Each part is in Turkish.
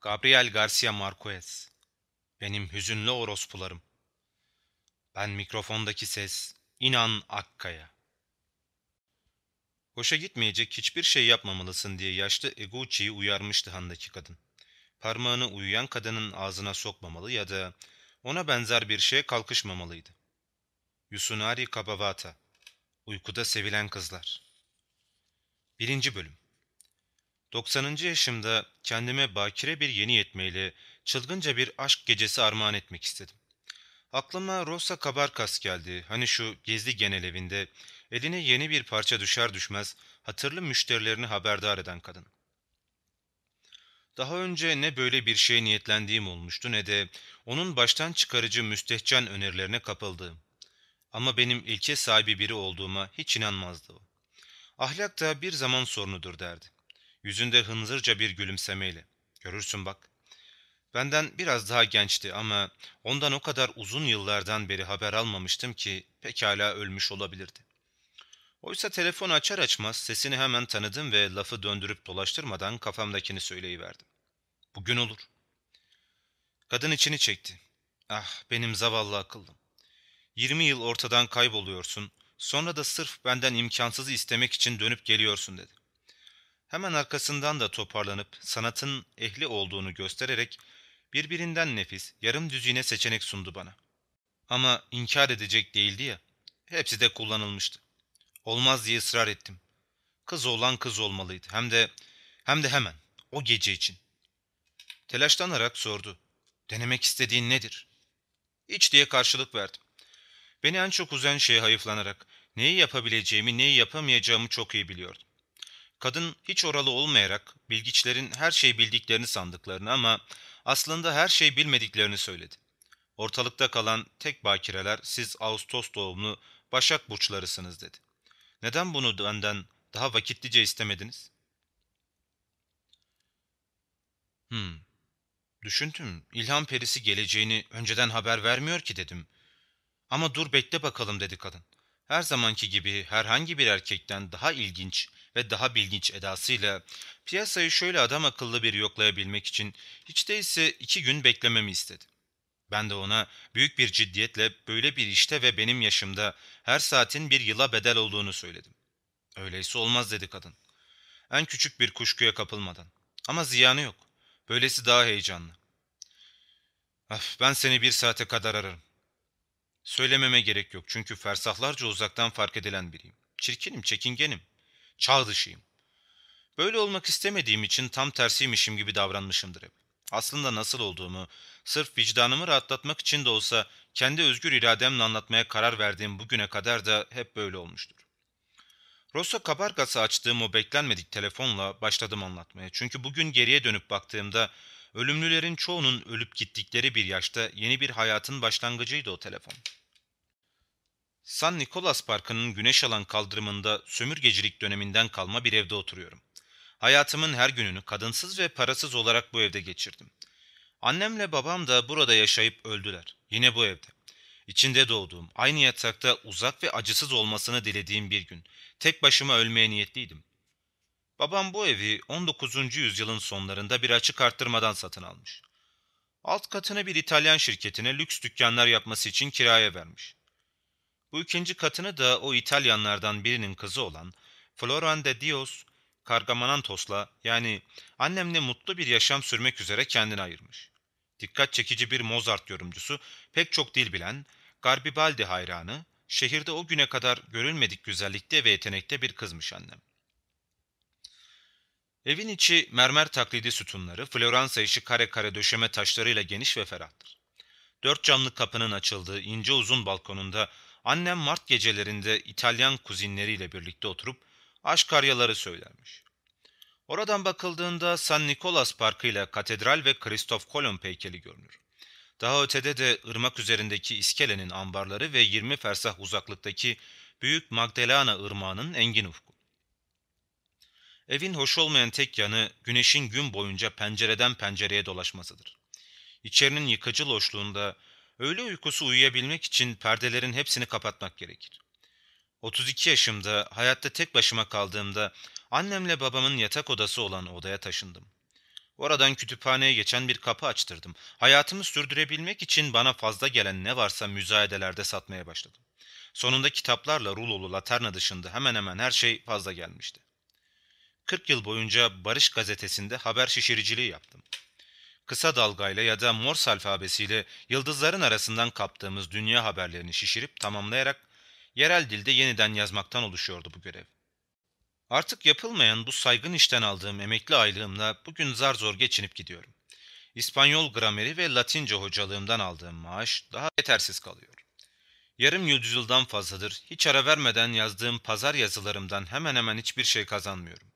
Gabriel Garcia Marquez. Benim hüzünlü orospularım. Ben mikrofondaki ses, inan Akkaya. Hoşa gitmeyecek hiçbir şey yapmamalısın diye yaşlı Eguchi'yi uyarmıştı handaki kadın. Parmağını uyuyan kadının ağzına sokmamalı ya da ona benzer bir şeye kalkışmamalıydı. Yusunari Kabavata Uykuda Sevilen Kızlar 1. Bölüm 90. yaşımda kendime bakire bir yeni yetmeyle çılgınca bir aşk gecesi armağan etmek istedim. Aklıma Rosa Kabarkas geldi. Hani şu gezli genel evinde eline yeni bir parça düşer düşmez hatırlı müşterilerini haberdar eden kadın. Daha önce ne böyle bir şeye niyetlendiğim olmuştu ne de onun baştan çıkarıcı müstehcen önerilerine kapıldığım. Ama benim ilke sahibi biri olduğuma hiç inanmazdı o. Ahlak da bir zaman sorunudur derdi. Yüzünde hınzırca bir gülümsemeyle. Görürsün bak. Benden biraz daha gençti ama ondan o kadar uzun yıllardan beri haber almamıştım ki pekala ölmüş olabilirdi. Oysa telefon açar açmaz sesini hemen tanıdım ve lafı döndürüp dolaştırmadan kafamdakini söyleyiverdim. Bugün olur. Kadın içini çekti. Ah benim zavallı akıllım. Yirmi yıl ortadan kayboluyorsun, sonra da sırf benden imkansızı istemek için dönüp geliyorsun dedi. Hemen arkasından da toparlanıp sanatın ehli olduğunu göstererek birbirinden nefis, yarım düzine seçenek sundu bana. Ama inkar edecek değildi ya, hepsi de kullanılmıştı. Olmaz diye ısrar ettim. Kız olan kız olmalıydı, hem de hem de hemen, o gece için. Telaşlanarak sordu. Denemek istediğin nedir? Hiç diye karşılık verdim. Beni en çok uzen şeye hayıflanarak neyi yapabileceğimi, neyi yapamayacağımı çok iyi biliyordum. Kadın hiç oralı olmayarak bilgiçlerin her şey bildiklerini sandıklarını ama aslında her şey bilmediklerini söyledi. Ortalıkta kalan tek bakireler siz Ağustos doğumlu Başak burçlarısınız dedi. Neden bunu benden daha vakitlice istemediniz? Hmm. Düşündüm. İlham perisi geleceğini önceden haber vermiyor ki dedim. Ama dur bekle bakalım dedi kadın. Her zamanki gibi herhangi bir erkekten daha ilginç ve daha bilginç edasıyla piyasayı şöyle adam akıllı bir yoklayabilmek için hiç değilse iki gün beklememi istedi. Ben de ona büyük bir ciddiyetle böyle bir işte ve benim yaşımda her saatin bir yıla bedel olduğunu söyledim. Öyleyse olmaz dedi kadın. En küçük bir kuşkuya kapılmadan. Ama ziyanı yok. Böylesi daha heyecanlı. Af, ben seni bir saate kadar ararım. Söylememe gerek yok çünkü fersahlarca uzaktan fark edilen biriyim. Çirkinim, çekingenim. Çağ dışıyım. Böyle olmak istemediğim için tam tersiymişim gibi davranmışımdır hep. Aslında nasıl olduğumu, sırf vicdanımı rahatlatmak için de olsa kendi özgür irademle anlatmaya karar verdiğim bugüne kadar da hep böyle olmuştur. Rosso kabargası açtığım o beklenmedik telefonla başladım anlatmaya. Çünkü bugün geriye dönüp baktığımda ölümlülerin çoğunun ölüp gittikleri bir yaşta yeni bir hayatın başlangıcıydı o telefon. San Nicolas Parkı'nın güneş alan kaldırımında sömürgecilik döneminden kalma bir evde oturuyorum. Hayatımın her gününü kadınsız ve parasız olarak bu evde geçirdim. Annemle babam da burada yaşayıp öldüler. Yine bu evde. İçinde doğduğum, aynı yatakta uzak ve acısız olmasını dilediğim bir gün. Tek başıma ölmeye niyetliydim. Babam bu evi 19. yüzyılın sonlarında bir açık arttırmadan satın almış. Alt katını bir İtalyan şirketine lüks dükkanlar yapması için kiraya vermiş. Bu ikinci katını da o İtalyanlardan birinin kızı olan Floran de Dios Kargamanantos'la yani annemle mutlu bir yaşam sürmek üzere kendini ayırmış. Dikkat çekici bir Mozart yorumcusu, pek çok dil bilen, Garbibaldi hayranı, şehirde o güne kadar görülmedik güzellikte ve yetenekte bir kızmış annem. Evin içi mermer taklidi sütunları, Floransa işi kare kare döşeme taşlarıyla geniş ve ferahtır. Dört camlı kapının açıldığı ince uzun balkonunda Annem Mart gecelerinde İtalyan kuzinleriyle birlikte oturup aşk aryaları söylermiş. Oradan bakıldığında San Nicolas Parkı ile katedral ve Kristof Kolomb heykeli görünür. Daha ötede de ırmak üzerindeki iskelenin ambarları ve 20 fersah uzaklıktaki Büyük Magdalena ırmağının engin ufku. Evin hoş olmayan tek yanı güneşin gün boyunca pencereden pencereye dolaşmasıdır. İçerinin yıkıcı loşluğunda Öğle uykusu uyuyabilmek için perdelerin hepsini kapatmak gerekir. 32 yaşımda hayatta tek başıma kaldığımda annemle babamın yatak odası olan odaya taşındım. Oradan kütüphaneye geçen bir kapı açtırdım. Hayatımı sürdürebilmek için bana fazla gelen ne varsa müzayedelerde satmaya başladım. Sonunda kitaplarla rulolu laterna dışında hemen hemen her şey fazla gelmişti. 40 yıl boyunca Barış gazetesinde haber şişiriciliği yaptım. Kısa dalgayla ya da Morse alfabesiyle yıldızların arasından kaptığımız dünya haberlerini şişirip tamamlayarak yerel dilde yeniden yazmaktan oluşuyordu bu görev. Artık yapılmayan bu saygın işten aldığım emekli aylığımla bugün zar zor geçinip gidiyorum. İspanyol grameri ve Latince hocalığımdan aldığım maaş daha yetersiz kalıyor. Yarım yüzyıldan fazladır hiç ara vermeden yazdığım pazar yazılarımdan hemen hemen hiçbir şey kazanmıyorum.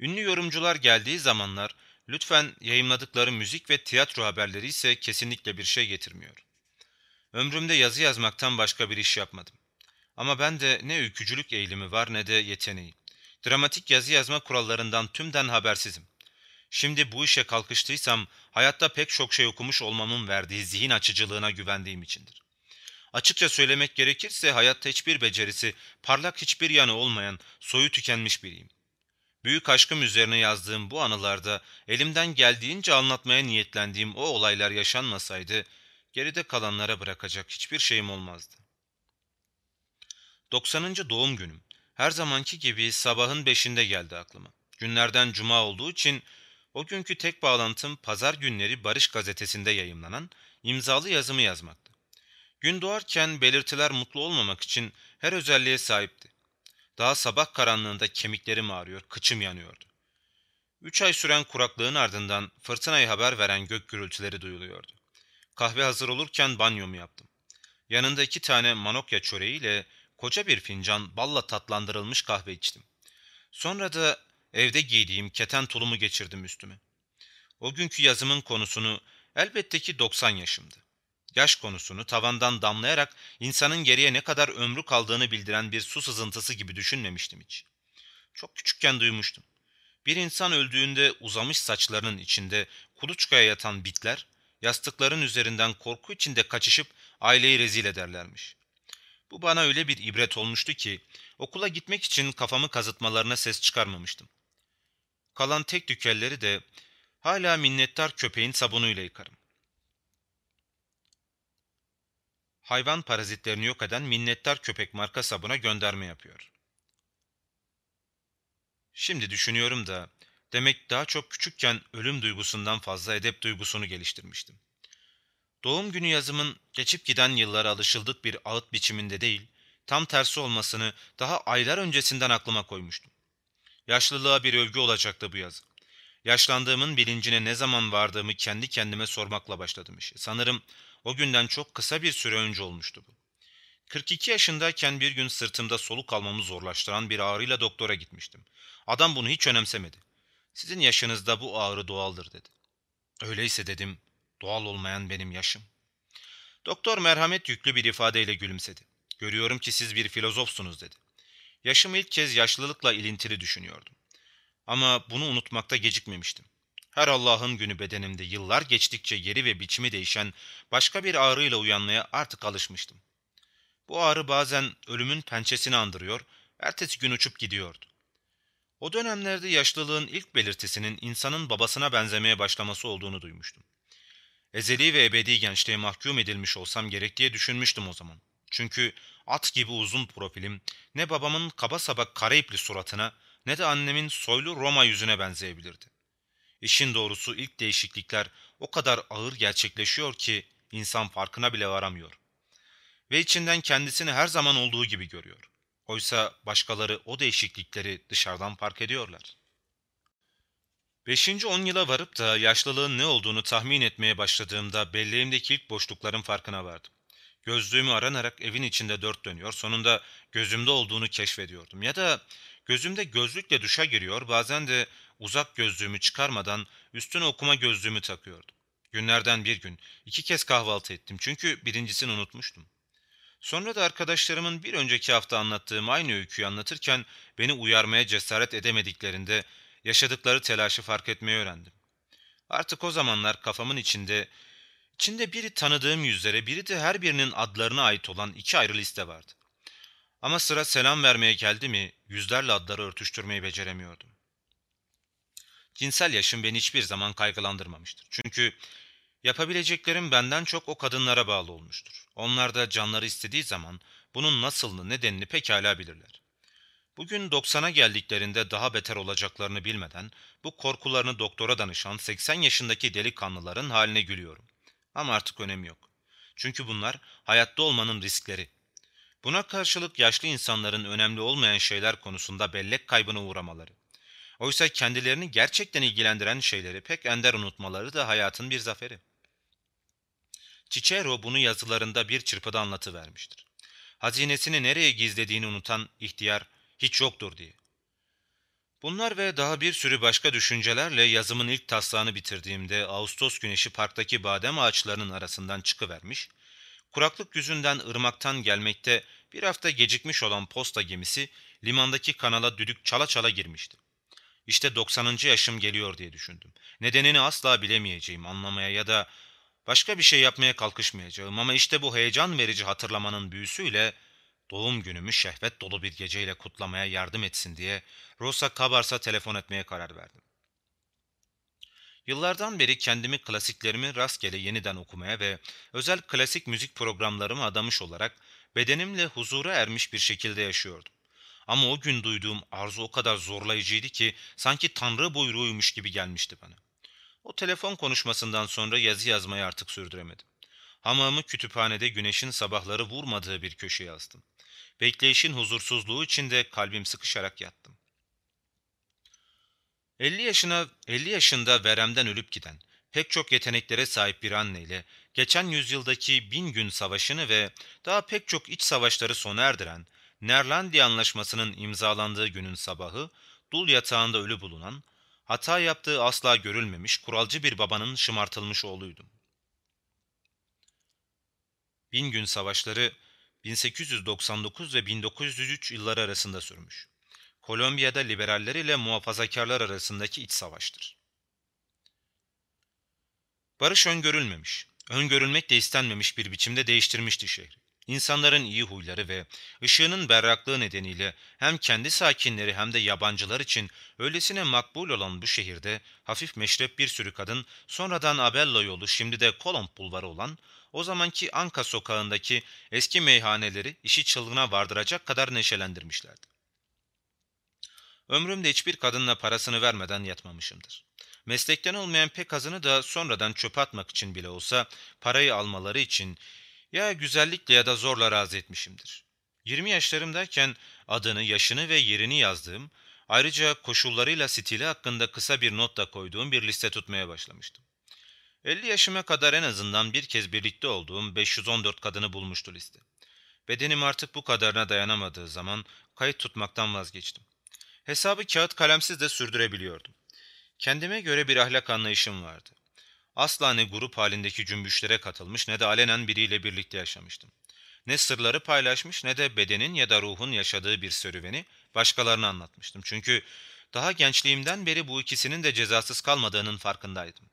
Ünlü yorumcular geldiği zamanlar lütfen yayımladıkları müzik ve tiyatro haberleri ise kesinlikle bir şey getirmiyor. Ömrümde yazı yazmaktan başka bir iş yapmadım. Ama ben de ne ülkücülük eğilimi var ne de yeteneği. Dramatik yazı yazma kurallarından tümden habersizim. Şimdi bu işe kalkıştıysam hayatta pek çok şey okumuş olmamın verdiği zihin açıcılığına güvendiğim içindir. Açıkça söylemek gerekirse hayatta hiçbir becerisi, parlak hiçbir yanı olmayan, soyu tükenmiş biriyim. Büyük aşkım üzerine yazdığım bu anılarda elimden geldiğince anlatmaya niyetlendiğim o olaylar yaşanmasaydı, geride kalanlara bırakacak hiçbir şeyim olmazdı. 90. doğum günüm. Her zamanki gibi sabahın beşinde geldi aklıma. Günlerden cuma olduğu için o günkü tek bağlantım pazar günleri Barış gazetesinde yayımlanan imzalı yazımı yazmaktı. Gün doğarken belirtiler mutlu olmamak için her özelliğe sahipti. Daha sabah karanlığında kemiklerim ağrıyor, kıçım yanıyordu. Üç ay süren kuraklığın ardından fırtınayı haber veren gök gürültüleri duyuluyordu. Kahve hazır olurken banyomu yaptım. Yanında iki tane manokya çöreğiyle koca bir fincan balla tatlandırılmış kahve içtim. Sonra da evde giydiğim keten tulumu geçirdim üstüme. O günkü yazımın konusunu elbette ki 90 yaşımdı. Yaş konusunu tavandan damlayarak insanın geriye ne kadar ömrü kaldığını bildiren bir su sızıntısı gibi düşünmemiştim hiç. Çok küçükken duymuştum. Bir insan öldüğünde uzamış saçlarının içinde kuluçkaya yatan bitler, yastıkların üzerinden korku içinde kaçışıp aileyi rezil ederlermiş. Bu bana öyle bir ibret olmuştu ki okula gitmek için kafamı kazıtmalarına ses çıkarmamıştım. Kalan tek dükelleri de hala minnettar köpeğin sabunuyla yıkarım. Hayvan parazitlerini yok eden minnettar köpek marka sabuna gönderme yapıyor. Şimdi düşünüyorum da demek daha çok küçükken ölüm duygusundan fazla edep duygusunu geliştirmiştim. Doğum günü yazımın geçip giden yıllara alışıldık bir ağıt biçiminde değil, tam tersi olmasını daha aylar öncesinden aklıma koymuştum. Yaşlılığa bir övgü olacaktı bu yazı. Yaşlandığımın bilincine ne zaman vardığımı kendi kendime sormakla başladım işe. Sanırım o günden çok kısa bir süre önce olmuştu bu. 42 yaşındayken bir gün sırtımda soluk almamı zorlaştıran bir ağrıyla doktora gitmiştim. Adam bunu hiç önemsemedi. Sizin yaşınızda bu ağrı doğaldır dedi. Öyleyse dedim, Doğal olmayan benim yaşım. Doktor merhamet yüklü bir ifadeyle gülümsedi. Görüyorum ki siz bir filozofsunuz dedi. Yaşım ilk kez yaşlılıkla ilintili düşünüyordum. Ama bunu unutmakta gecikmemiştim. Her Allah'ın günü bedenimde yıllar geçtikçe yeri ve biçimi değişen başka bir ağrıyla uyanmaya artık alışmıştım. Bu ağrı bazen ölümün pençesini andırıyor, ertesi gün uçup gidiyordu. O dönemlerde yaşlılığın ilk belirtisinin insanın babasına benzemeye başlaması olduğunu duymuştum. Ezeli ve ebedi gençliğe mahkum edilmiş olsam gerek diye düşünmüştüm o zaman. Çünkü at gibi uzun profilim ne babamın kaba saba kara ipli suratına ne de annemin soylu Roma yüzüne benzeyebilirdi. İşin doğrusu ilk değişiklikler o kadar ağır gerçekleşiyor ki insan farkına bile varamıyor. Ve içinden kendisini her zaman olduğu gibi görüyor. Oysa başkaları o değişiklikleri dışarıdan fark ediyorlar. Beşinci on yıla varıp da yaşlılığın ne olduğunu tahmin etmeye başladığımda belleğimdeki ilk boşlukların farkına vardım. Gözlüğümü aranarak evin içinde dört dönüyor, sonunda gözümde olduğunu keşfediyordum. Ya da gözümde gözlükle duşa giriyor, bazen de uzak gözlüğümü çıkarmadan üstüne okuma gözlüğümü takıyordum. Günlerden bir gün iki kez kahvaltı ettim çünkü birincisini unutmuştum. Sonra da arkadaşlarımın bir önceki hafta anlattığım aynı öyküyü anlatırken beni uyarmaya cesaret edemediklerinde yaşadıkları telaşı fark etmeyi öğrendim. Artık o zamanlar kafamın içinde, içinde biri tanıdığım yüzlere, biri de her birinin adlarına ait olan iki ayrı liste vardı. Ama sıra selam vermeye geldi mi yüzlerle adları örtüştürmeyi beceremiyordum. Cinsel yaşım beni hiçbir zaman kaygılandırmamıştır. Çünkü yapabileceklerim benden çok o kadınlara bağlı olmuştur. Onlar da canları istediği zaman bunun nasılını, nedenini pekala bilirler. Bugün 90'a geldiklerinde daha beter olacaklarını bilmeden bu korkularını doktora danışan 80 yaşındaki delikanlıların haline gülüyorum. Ama artık önemi yok. Çünkü bunlar hayatta olmanın riskleri. Buna karşılık yaşlı insanların önemli olmayan şeyler konusunda bellek kaybına uğramaları. Oysa kendilerini gerçekten ilgilendiren şeyleri pek ender unutmaları da hayatın bir zaferi. Cicero bunu yazılarında bir çırpıda anlatıvermiştir. Hazinesini nereye gizlediğini unutan ihtiyar hiç yoktur diye. Bunlar ve daha bir sürü başka düşüncelerle yazımın ilk taslağını bitirdiğimde Ağustos güneşi parktaki badem ağaçlarının arasından çıkıvermiş, kuraklık yüzünden ırmaktan gelmekte bir hafta gecikmiş olan posta gemisi limandaki kanala düdük çala çala girmişti. İşte 90. yaşım geliyor diye düşündüm. Nedenini asla bilemeyeceğim, anlamaya ya da başka bir şey yapmaya kalkışmayacağım ama işte bu heyecan verici hatırlamanın büyüsüyle doğum günümü şehvet dolu bir geceyle kutlamaya yardım etsin diye Rosa Kabars'a telefon etmeye karar verdim. Yıllardan beri kendimi klasiklerimi rastgele yeniden okumaya ve özel klasik müzik programlarımı adamış olarak bedenimle huzura ermiş bir şekilde yaşıyordum. Ama o gün duyduğum arzu o kadar zorlayıcıydı ki sanki tanrı buyruğuymuş gibi gelmişti bana. O telefon konuşmasından sonra yazı yazmayı artık sürdüremedim. Hamamı kütüphanede güneşin sabahları vurmadığı bir köşeye astım. Bekleyişin huzursuzluğu içinde kalbim sıkışarak yattım. 50 yaşına 50 yaşında veremden ölüp giden, pek çok yeteneklere sahip bir anneyle geçen yüzyıldaki bin gün savaşını ve daha pek çok iç savaşları sona erdiren Nerlandiya Anlaşması'nın imzalandığı günün sabahı dul yatağında ölü bulunan, hata yaptığı asla görülmemiş kuralcı bir babanın şımartılmış oğluydum. Bin gün savaşları 1899 ve 1903 yılları arasında sürmüş. Kolombiya'da liberaller ile muhafazakarlar arasındaki iç savaştır. Barış öngörülmemiş, öngörülmek de istenmemiş bir biçimde değiştirmişti şehri. İnsanların iyi huyları ve ışığının berraklığı nedeniyle hem kendi sakinleri hem de yabancılar için öylesine makbul olan bu şehirde hafif meşrep bir sürü kadın sonradan Abello yolu şimdi de Kolomb bulvarı olan o zamanki Anka sokağındaki eski meyhaneleri işi çılgına vardıracak kadar neşelendirmişlerdi. Ömrümde hiçbir kadınla parasını vermeden yatmamışımdır. Meslekten olmayan pek azını da sonradan çöpe atmak için bile olsa parayı almaları için ya güzellikle ya da zorla razı etmişimdir. 20 yaşlarımdayken adını, yaşını ve yerini yazdığım, ayrıca koşullarıyla stili hakkında kısa bir not da koyduğum bir liste tutmaya başlamıştım. 50 yaşıma kadar en azından bir kez birlikte olduğum 514 kadını bulmuştu liste. Bedenim artık bu kadarına dayanamadığı zaman kayıt tutmaktan vazgeçtim. Hesabı kağıt kalemsiz de sürdürebiliyordum. Kendime göre bir ahlak anlayışım vardı. Asla ne grup halindeki cümbüşlere katılmış ne de alenen biriyle birlikte yaşamıştım. Ne sırları paylaşmış ne de bedenin ya da ruhun yaşadığı bir serüveni başkalarına anlatmıştım. Çünkü daha gençliğimden beri bu ikisinin de cezasız kalmadığının farkındaydım.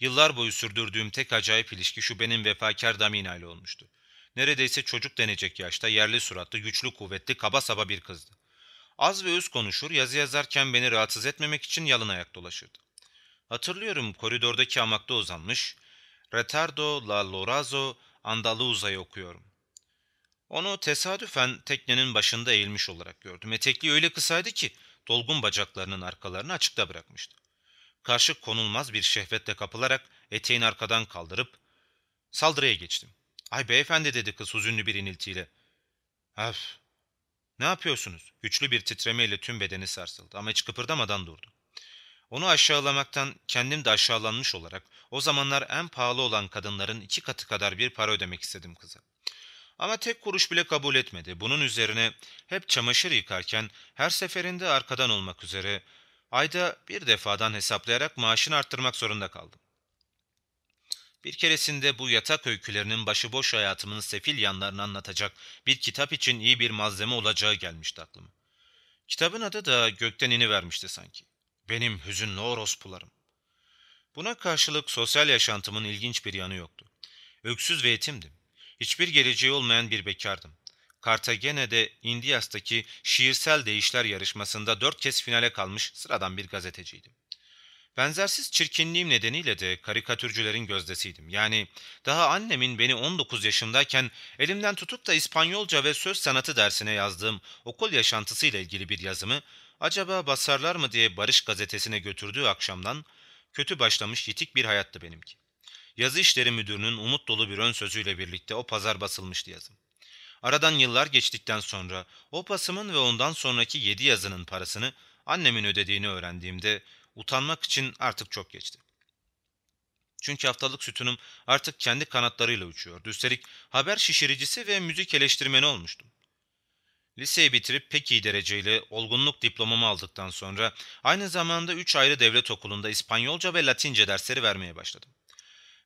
Yıllar boyu sürdürdüğüm tek acayip ilişki şu benim vefakar Damina ile olmuştu. Neredeyse çocuk denecek yaşta yerli suratlı, güçlü, kuvvetli, kaba saba bir kızdı. Az ve öz konuşur, yazı yazarken beni rahatsız etmemek için yalın ayak dolaşırdı. Hatırlıyorum koridordaki hamakta uzanmış, Retardo la Lorazo Andaluza'yı okuyorum. Onu tesadüfen teknenin başında eğilmiş olarak gördüm. Etekliği öyle kısaydı ki dolgun bacaklarının arkalarını açıkta bırakmıştı. Karşı konulmaz bir şehvetle kapılarak eteğini arkadan kaldırıp saldırıya geçtim. Ay beyefendi dedi kız hüzünlü bir iniltiyle. Öf. Ne yapıyorsunuz? Güçlü bir titremeyle tüm bedeni sarsıldı ama hiç kıpırdamadan durdu. Onu aşağılamaktan kendim de aşağılanmış olarak o zamanlar en pahalı olan kadınların iki katı kadar bir para ödemek istedim kıza. Ama tek kuruş bile kabul etmedi. Bunun üzerine hep çamaşır yıkarken her seferinde arkadan olmak üzere ayda bir defadan hesaplayarak maaşını arttırmak zorunda kaldım. Bir keresinde bu yatak öykülerinin başıboş hayatımın sefil yanlarını anlatacak bir kitap için iyi bir malzeme olacağı gelmişti aklıma. Kitabın adı da gökten ini vermişti sanki. Benim hüzünlü orospularım. Buna karşılık sosyal yaşantımın ilginç bir yanı yoktu. Öksüz ve yetimdim. Hiçbir geleceği olmayan bir bekardım. Cartagena'de Indias'taki şiirsel değişler yarışmasında dört kez finale kalmış sıradan bir gazeteciydim. Benzersiz çirkinliğim nedeniyle de karikatürcülerin gözdesiydim. Yani daha annemin beni 19 yaşındayken elimden tutup da İspanyolca ve söz sanatı dersine yazdığım okul yaşantısıyla ilgili bir yazımı acaba basarlar mı diye Barış gazetesine götürdüğü akşamdan kötü başlamış yitik bir hayattı benimki. Yazı işleri müdürünün umut dolu bir ön sözüyle birlikte o pazar basılmıştı yazım. Aradan yıllar geçtikten sonra o basımın ve ondan sonraki yedi yazının parasını annemin ödediğini öğrendiğimde utanmak için artık çok geçti. Çünkü haftalık sütunum artık kendi kanatlarıyla uçuyordu. Üstelik haber şişiricisi ve müzik eleştirmeni olmuştum. Liseyi bitirip pek iyi dereceyle olgunluk diplomamı aldıktan sonra aynı zamanda üç ayrı devlet okulunda İspanyolca ve Latince dersleri vermeye başladım.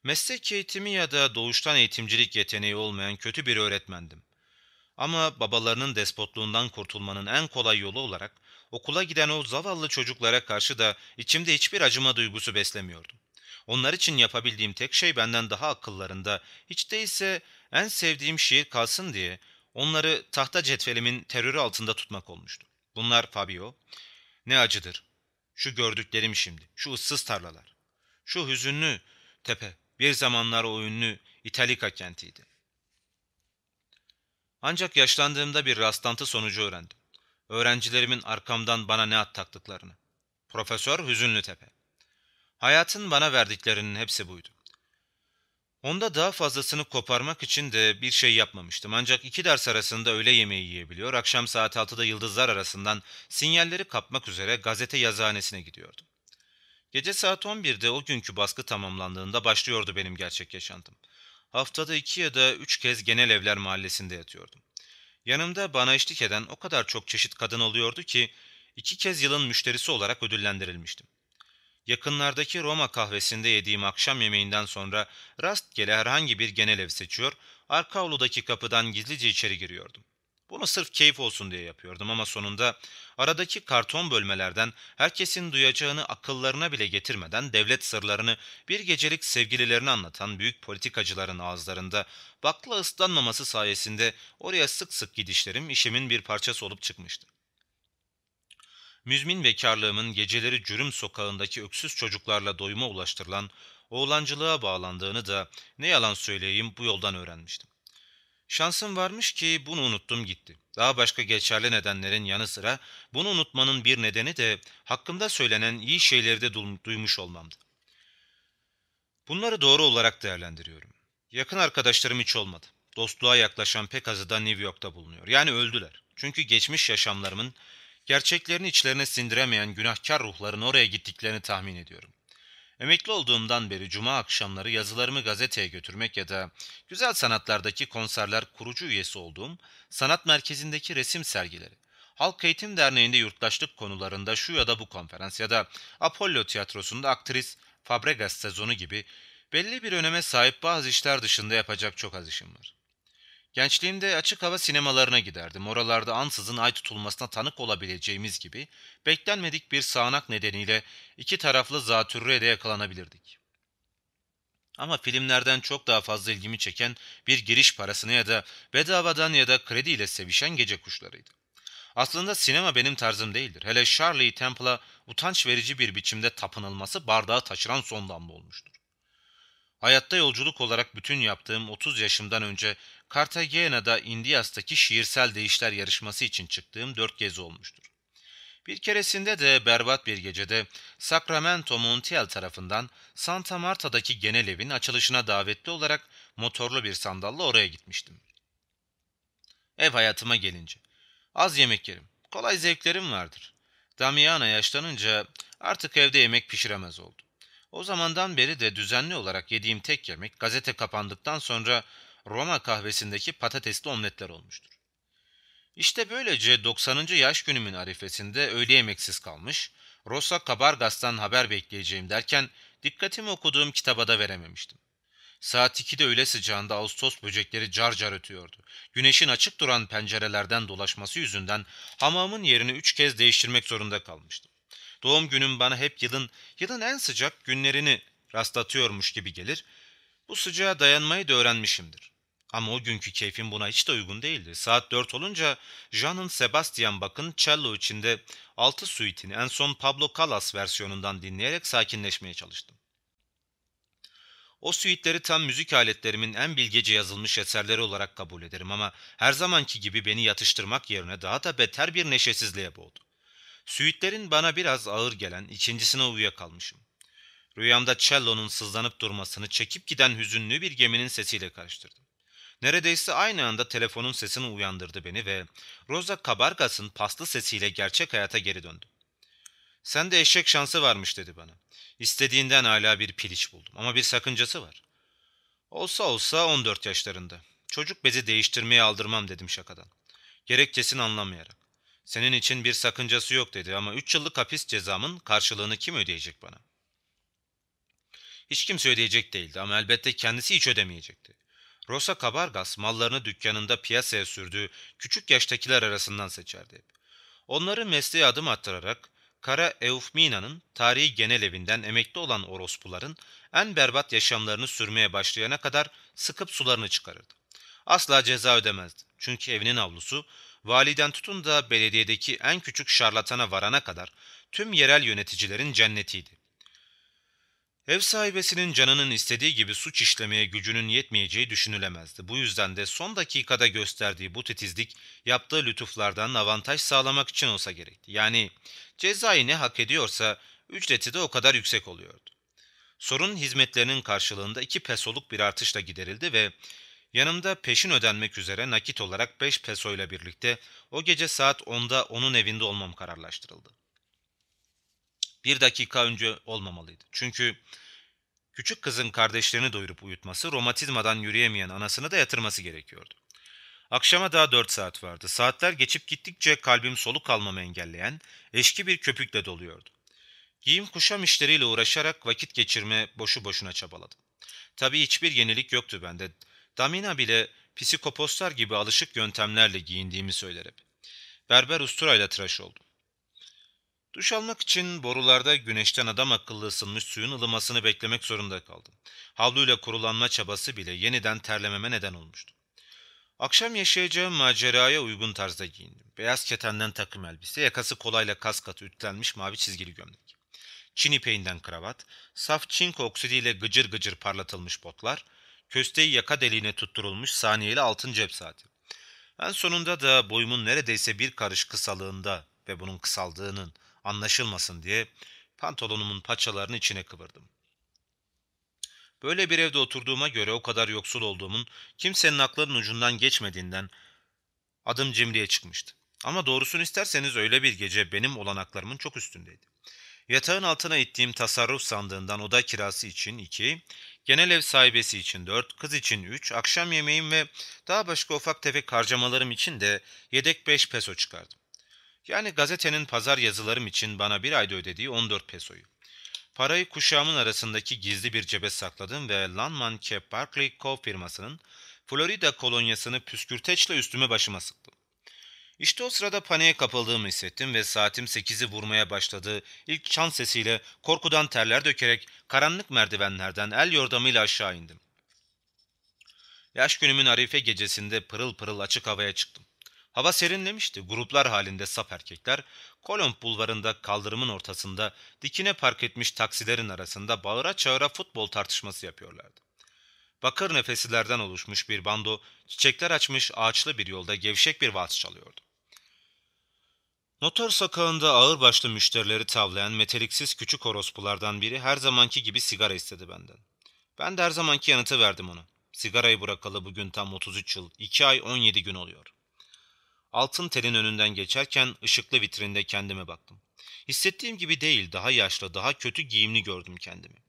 Meslek eğitimi ya da doğuştan eğitimcilik yeteneği olmayan kötü bir öğretmendim. Ama babalarının despotluğundan kurtulmanın en kolay yolu olarak okula giden o zavallı çocuklara karşı da içimde hiçbir acıma duygusu beslemiyordum. Onlar için yapabildiğim tek şey benden daha akıllarında, hiç değilse en sevdiğim şiir kalsın diye onları tahta cetvelimin terörü altında tutmak olmuştu. Bunlar Fabio, ne acıdır. Şu gördüklerim şimdi, şu ıssız tarlalar. Şu hüzünlü tepe, bir zamanlar o ünlü İtalika kentiydi. Ancak yaşlandığımda bir rastlantı sonucu öğrendim. Öğrencilerimin arkamdan bana ne at taktıklarını. Profesör Hüzünlü Tepe. Hayatın bana verdiklerinin hepsi buydu. Onda daha fazlasını koparmak için de bir şey yapmamıştım. Ancak iki ders arasında öğle yemeği yiyebiliyor, akşam saat 6'da yıldızlar arasından sinyalleri kapmak üzere gazete yazıhanesine gidiyordum. Gece saat 11'de o günkü baskı tamamlandığında başlıyordu benim gerçek yaşantım. Haftada iki ya da üç kez genel evler mahallesinde yatıyordum. Yanımda bana eşlik eden o kadar çok çeşit kadın oluyordu ki iki kez yılın müşterisi olarak ödüllendirilmiştim. Yakınlardaki Roma kahvesinde yediğim akşam yemeğinden sonra rastgele herhangi bir genel ev seçiyor, arka avludaki kapıdan gizlice içeri giriyordum. Bunu sırf keyif olsun diye yapıyordum ama sonunda aradaki karton bölmelerden herkesin duyacağını akıllarına bile getirmeden devlet sırlarını bir gecelik sevgililerini anlatan büyük politikacıların ağızlarında bakla ıslanmaması sayesinde oraya sık sık gidişlerim işimin bir parçası olup çıkmıştı. Müzmin bekarlığımın geceleri Cürüm sokağındaki öksüz çocuklarla doyuma ulaştırılan oğlancılığa bağlandığını da ne yalan söyleyeyim bu yoldan öğrenmiştim. Şansım varmış ki bunu unuttum gitti. Daha başka geçerli nedenlerin yanı sıra bunu unutmanın bir nedeni de hakkımda söylenen iyi şeyleri de duymuş olmamdı. Bunları doğru olarak değerlendiriyorum. Yakın arkadaşlarım hiç olmadı. Dostluğa yaklaşan pek azı da New York'ta bulunuyor. Yani öldüler. Çünkü geçmiş yaşamlarımın gerçeklerini içlerine sindiremeyen günahkar ruhların oraya gittiklerini tahmin ediyorum. Emekli olduğumdan beri cuma akşamları yazılarımı gazeteye götürmek ya da güzel sanatlardaki konserler kurucu üyesi olduğum sanat merkezindeki resim sergileri, Halk Eğitim Derneği'nde yurttaşlık konularında şu ya da bu konferans ya da Apollo Tiyatrosu'nda aktris Fabregas sezonu gibi belli bir öneme sahip bazı işler dışında yapacak çok az işim var. Gençliğimde açık hava sinemalarına giderdim. Oralarda ansızın ay tutulmasına tanık olabileceğimiz gibi beklenmedik bir sağanak nedeniyle iki taraflı zatürreye de yakalanabilirdik. Ama filmlerden çok daha fazla ilgimi çeken bir giriş parasını ya da bedavadan ya da krediyle sevişen gece kuşlarıydı. Aslında sinema benim tarzım değildir. Hele Charlie Temple'a utanç verici bir biçimde tapınılması bardağı taşıran son damla olmuştur. Hayatta yolculuk olarak bütün yaptığım 30 yaşımdan önce Cartagena'da Indias'taki şiirsel değişler yarışması için çıktığım dört gezi olmuştur. Bir keresinde de berbat bir gecede Sacramento Montiel tarafından Santa Marta'daki genel evin açılışına davetli olarak motorlu bir sandalla oraya gitmiştim. Ev hayatıma gelince. Az yemek yerim. Kolay zevklerim vardır. Damiana yaşlanınca artık evde yemek pişiremez oldu. O zamandan beri de düzenli olarak yediğim tek yemek gazete kapandıktan sonra Roma kahvesindeki patatesli omletler olmuştur. İşte böylece 90. yaş günümün arifesinde öğle yemeksiz kalmış, Rosa Kabargas'tan haber bekleyeceğim derken dikkatimi okuduğum kitaba da verememiştim. Saat 2'de öğle sıcağında Ağustos böcekleri car car ötüyordu. Güneşin açık duran pencerelerden dolaşması yüzünden hamamın yerini üç kez değiştirmek zorunda kalmıştım. Doğum günüm bana hep yılın, yılın en sıcak günlerini rastlatıyormuş gibi gelir. Bu sıcağa dayanmayı da öğrenmişimdir. Ama o günkü keyfim buna hiç de uygun değildi. Saat dört olunca Jean'ın Sebastian Bach'ın cello içinde altı suitini en son Pablo Callas versiyonundan dinleyerek sakinleşmeye çalıştım. O suitleri tam müzik aletlerimin en bilgece yazılmış eserleri olarak kabul ederim ama her zamanki gibi beni yatıştırmak yerine daha da beter bir neşesizliğe boğdu. Suitlerin bana biraz ağır gelen ikincisine uyuyakalmışım. Rüyamda cello'nun sızlanıp durmasını çekip giden hüzünlü bir geminin sesiyle karıştırdım. Neredeyse aynı anda telefonun sesini uyandırdı beni ve Rosa Kabargas'ın paslı sesiyle gerçek hayata geri döndüm. Sende eşek şansı varmış dedi bana. İstediğinden hala bir piliç buldum ama bir sakıncası var. Olsa olsa 14 yaşlarında. Çocuk bezi değiştirmeye aldırmam dedim şakadan. Gerekçesini anlamayarak. Senin için bir sakıncası yok dedi ama 3 yıllık hapis cezamın karşılığını kim ödeyecek bana? Hiç kimse ödeyecek değildi ama elbette kendisi hiç ödemeyecekti. Rosa Kabargas mallarını dükkanında piyasaya sürdüğü küçük yaştakiler arasından seçerdi hep. Onları mesleğe adım attırarak Kara Eufmina'nın tarihi genel evinden emekli olan orospuların en berbat yaşamlarını sürmeye başlayana kadar sıkıp sularını çıkarırdı. Asla ceza ödemezdi. Çünkü evinin avlusu validen tutun da belediyedeki en küçük şarlatana varana kadar tüm yerel yöneticilerin cennetiydi. Ev sahibesinin canının istediği gibi suç işlemeye gücünün yetmeyeceği düşünülemezdi. Bu yüzden de son dakikada gösterdiği bu titizlik yaptığı lütuflardan avantaj sağlamak için olsa gerekti. Yani cezayı ne hak ediyorsa ücreti de o kadar yüksek oluyordu. Sorun hizmetlerinin karşılığında iki pesoluk bir artışla giderildi ve yanımda peşin ödenmek üzere nakit olarak 5 peso ile birlikte o gece saat 10'da onun evinde olmam kararlaştırıldı bir dakika önce olmamalıydı. Çünkü küçük kızın kardeşlerini doyurup uyutması, romatizmadan yürüyemeyen anasını da yatırması gerekiyordu. Akşama daha dört saat vardı. Saatler geçip gittikçe kalbim soluk almamı engelleyen eşki bir köpükle doluyordu. Giyim kuşam işleriyle uğraşarak vakit geçirme boşu boşuna çabaladım. Tabii hiçbir yenilik yoktu bende. Damina bile psikoposlar gibi alışık yöntemlerle giyindiğimi söyler. Berber usturayla tıraş oldum. Duş almak için borularda güneşten adam akıllı ısınmış suyun ılımasını beklemek zorunda kaldım. Havluyla kurulanma çabası bile yeniden terlememe neden olmuştu. Akşam yaşayacağım maceraya uygun tarzda giyindim. Beyaz ketenden takım elbise, yakası kolayla kas katı ütlenmiş mavi çizgili gömlek. Çin ipeğinden kravat, saf çinko oksidiyle gıcır gıcır parlatılmış botlar, kösteği yaka deliğine tutturulmuş saniyeli altın cep saati. En sonunda da boyumun neredeyse bir karış kısalığında ve bunun kısaldığının anlaşılmasın diye pantolonumun paçalarını içine kıvırdım. Böyle bir evde oturduğuma göre o kadar yoksul olduğumun kimsenin aklının ucundan geçmediğinden adım cimriye çıkmıştı. Ama doğrusunu isterseniz öyle bir gece benim olanaklarımın çok üstündeydi. Yatağın altına ittiğim tasarruf sandığından oda kirası için iki, genel ev sahibesi için dört, kız için üç, akşam yemeğim ve daha başka ufak tefek harcamalarım için de yedek beş peso çıkardım. Yani gazetenin pazar yazılarım için bana bir ayda ödediği 14 pesoyu. Parayı kuşağımın arasındaki gizli bir cebe sakladım ve Lanman Cap Barkley Co. firmasının Florida kolonyasını püskürteçle üstüme başıma sıktım. İşte o sırada paniğe kapıldığımı hissettim ve saatim 8'i vurmaya başladığı ilk çan sesiyle korkudan terler dökerek karanlık merdivenlerden el yordamıyla aşağı indim. Yaş günümün arife gecesinde pırıl pırıl açık havaya çıktım. Hava serinlemişti. Gruplar halinde sap erkekler Kolomb bulvarında kaldırımın ortasında dikine park etmiş taksilerin arasında bağıra çağıra futbol tartışması yapıyorlardı. Bakır nefesilerden oluşmuş bir bando çiçekler açmış ağaçlı bir yolda gevşek bir vals çalıyordu. Noter sokağında ağır başlı müşterileri tavlayan meteliksiz küçük orospulardan biri her zamanki gibi sigara istedi benden. Ben de her zamanki yanıtı verdim ona. Sigarayı bırakalı bugün tam 33 yıl, 2 ay 17 gün oluyor. Altın telin önünden geçerken ışıklı vitrinde kendime baktım. Hissettiğim gibi değil, daha yaşlı, daha kötü giyimli gördüm kendimi.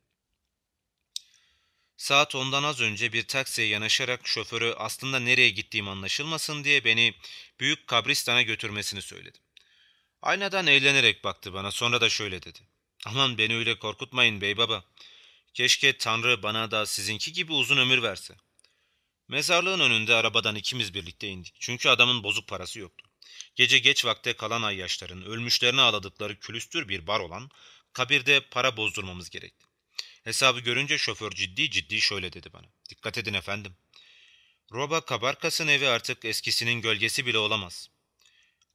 Saat ondan az önce bir taksiye yanaşarak şoförü aslında nereye gittiğim anlaşılmasın diye beni büyük kabristana götürmesini söyledim. Aynadan eğlenerek baktı bana sonra da şöyle dedi. Aman beni öyle korkutmayın bey baba. Keşke Tanrı bana da sizinki gibi uzun ömür verse. Mezarlığın önünde arabadan ikimiz birlikte indik. Çünkü adamın bozuk parası yoktu. Gece geç vakte kalan ayyaşların ölmüşlerini ağladıkları külüstür bir bar olan kabirde para bozdurmamız gerekti. Hesabı görünce şoför ciddi ciddi şöyle dedi bana. Dikkat edin efendim. Roba Kabarkas'ın evi artık eskisinin gölgesi bile olamaz.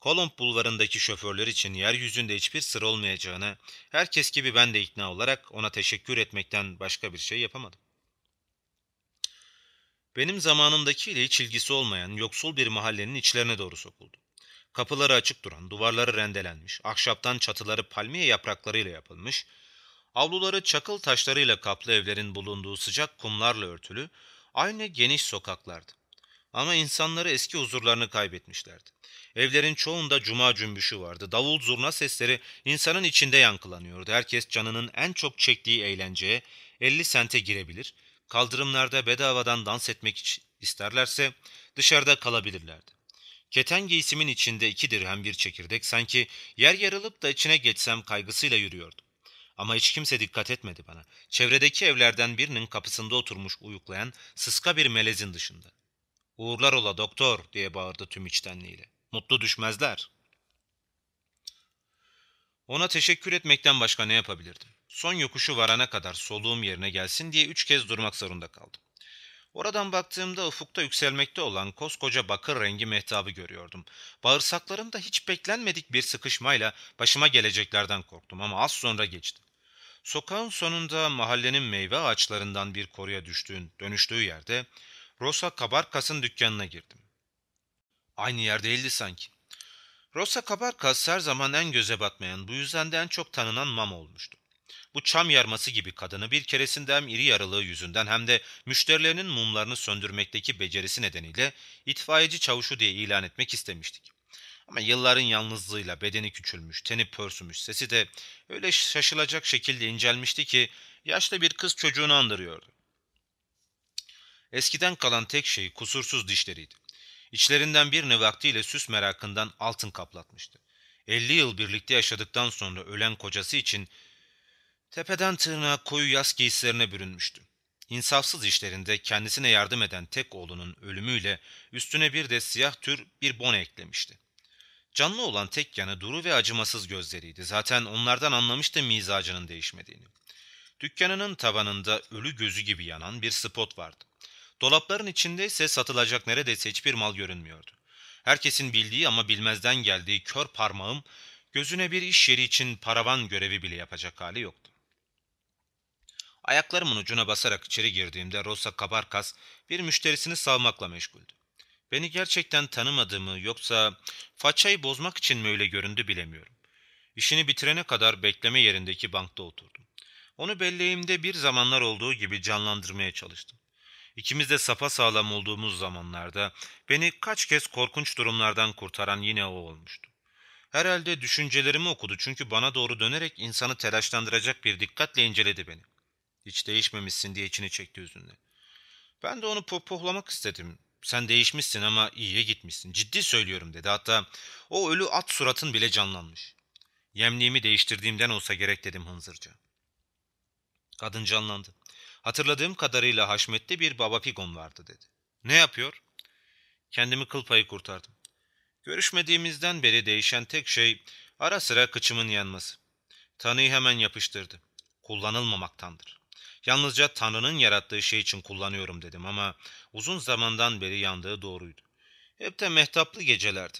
Kolomb bulvarındaki şoförler için yeryüzünde hiçbir sır olmayacağına herkes gibi ben de ikna olarak ona teşekkür etmekten başka bir şey yapamadım. Benim zamanımdakiyle hiç ilgisi olmayan yoksul bir mahallenin içlerine doğru sokuldu. Kapıları açık duran, duvarları rendelenmiş, ahşaptan çatıları palmiye yapraklarıyla yapılmış, avluları çakıl taşlarıyla kaplı evlerin bulunduğu sıcak kumlarla örtülü, aynı geniş sokaklardı. Ama insanları eski huzurlarını kaybetmişlerdi. Evlerin çoğunda cuma cümbüşü vardı. Davul zurna sesleri insanın içinde yankılanıyordu. Herkes canının en çok çektiği eğlenceye 50 sente girebilir. Kaldırımlarda bedavadan dans etmek isterlerse dışarıda kalabilirlerdi. Keten giysimin içinde iki dirhem bir çekirdek sanki yer yarılıp da içine geçsem kaygısıyla yürüyordu. Ama hiç kimse dikkat etmedi bana. Çevredeki evlerden birinin kapısında oturmuş uyuklayan sıska bir melezin dışında. Uğurlar ola doktor diye bağırdı tüm içtenliğiyle. Mutlu düşmezler. Ona teşekkür etmekten başka ne yapabilirdim? Son yokuşu varana kadar soluğum yerine gelsin diye üç kez durmak zorunda kaldım. Oradan baktığımda ufukta yükselmekte olan koskoca bakır rengi mehtabı görüyordum. Bağırsaklarımda hiç beklenmedik bir sıkışmayla başıma geleceklerden korktum ama az sonra geçti. Sokağın sonunda mahallenin meyve ağaçlarından bir koruya düştüğün, dönüştüğü yerde Rosa Kabarkas'ın dükkanına girdim. Aynı yer değildi sanki. Rosa Kabarkas her zaman en göze batmayan, bu yüzden de en çok tanınan mam olmuştu. Bu çam yarması gibi kadını bir keresinde hem iri yarılığı yüzünden hem de müşterilerinin mumlarını söndürmekteki becerisi nedeniyle itfaiyeci çavuşu diye ilan etmek istemiştik. Ama yılların yalnızlığıyla bedeni küçülmüş, teni pörsümüş, sesi de öyle şaşılacak şekilde incelmişti ki yaşlı bir kız çocuğunu andırıyordu. Eskiden kalan tek şey kusursuz dişleriydi. İçlerinden birini vaktiyle süs merakından altın kaplatmıştı. 50 yıl birlikte yaşadıktan sonra ölen kocası için tepeden tırnağa koyu yaz giysilerine bürünmüştü. İnsafsız işlerinde kendisine yardım eden tek oğlunun ölümüyle üstüne bir de siyah tür bir bone eklemişti. Canlı olan tek yanı duru ve acımasız gözleriydi. Zaten onlardan anlamıştı mizacının değişmediğini. Dükkanının tavanında ölü gözü gibi yanan bir spot vardı. Dolapların içinde ise satılacak neredeyse hiçbir mal görünmüyordu. Herkesin bildiği ama bilmezden geldiği kör parmağım gözüne bir iş yeri için paravan görevi bile yapacak hali yoktu. Ayaklarımın ucuna basarak içeri girdiğimde Rosa Kabarkas bir müşterisini savmakla meşguldü. Beni gerçekten tanımadığımı yoksa façayı bozmak için mi öyle göründü bilemiyorum. İşini bitirene kadar bekleme yerindeki bankta oturdum. Onu belleğimde bir zamanlar olduğu gibi canlandırmaya çalıştım. İkimiz de sapa sağlam olduğumuz zamanlarda beni kaç kez korkunç durumlardan kurtaran yine o olmuştu. Herhalde düşüncelerimi okudu çünkü bana doğru dönerek insanı telaşlandıracak bir dikkatle inceledi beni. Hiç değişmemişsin diye içini çekti üzünle. Ben de onu pohpohlamak istedim. Sen değişmişsin ama iyiye gitmişsin. Ciddi söylüyorum dedi. Hatta o ölü at suratın bile canlanmış. Yemliğimi değiştirdiğimden olsa gerek dedim hınzırca. Kadın canlandı. Hatırladığım kadarıyla Haşmet'te bir baba pigon vardı dedi. Ne yapıyor? Kendimi kıl payı kurtardım. Görüşmediğimizden beri değişen tek şey ara sıra kıçımın yanması. Tanıyı hemen yapıştırdı. Kullanılmamaktandır. Yalnızca Tanrı'nın yarattığı şey için kullanıyorum dedim ama uzun zamandan beri yandığı doğruydu. Hep de mehtaplı gecelerdi.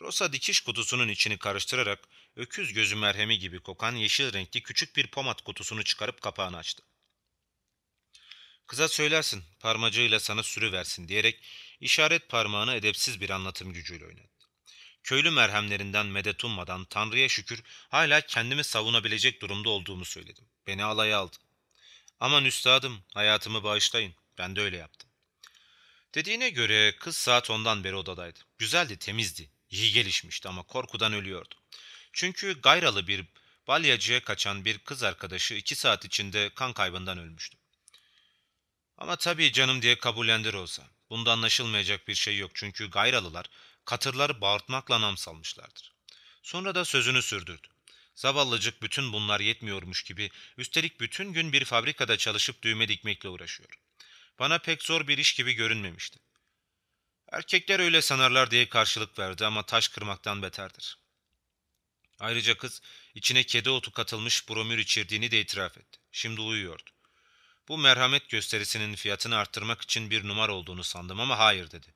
Rosa dikiş kutusunun içini karıştırarak öküz gözü merhemi gibi kokan yeşil renkli küçük bir pomat kutusunu çıkarıp kapağını açtı. Kıza söylersin, parmacığıyla sana sürü versin diyerek işaret parmağını edepsiz bir anlatım gücüyle oynattı. Köylü merhemlerinden medet ummadan Tanrı'ya şükür hala kendimi savunabilecek durumda olduğumu söyledim. Beni alaya aldı. Aman üstadım, hayatımı bağışlayın. Ben de öyle yaptım. Dediğine göre kız saat ondan beri odadaydı. Güzeldi, temizdi, iyi gelişmişti ama korkudan ölüyordu. Çünkü gayralı bir balyacıya kaçan bir kız arkadaşı iki saat içinde kan kaybından ölmüştü. Ama tabii canım diye kabullendir olsa. Bunda anlaşılmayacak bir şey yok çünkü gayralılar katırları bağırtmakla nam salmışlardır. Sonra da sözünü sürdürdü. Zavallıcık bütün bunlar yetmiyormuş gibi üstelik bütün gün bir fabrikada çalışıp düğme dikmekle uğraşıyor. Bana pek zor bir iş gibi görünmemişti. Erkekler öyle sanarlar diye karşılık verdi ama taş kırmaktan beterdir. Ayrıca kız içine kedi otu katılmış bromür içirdiğini de itiraf etti. Şimdi uyuyordu. Bu merhamet gösterisinin fiyatını arttırmak için bir numara olduğunu sandım ama hayır dedi.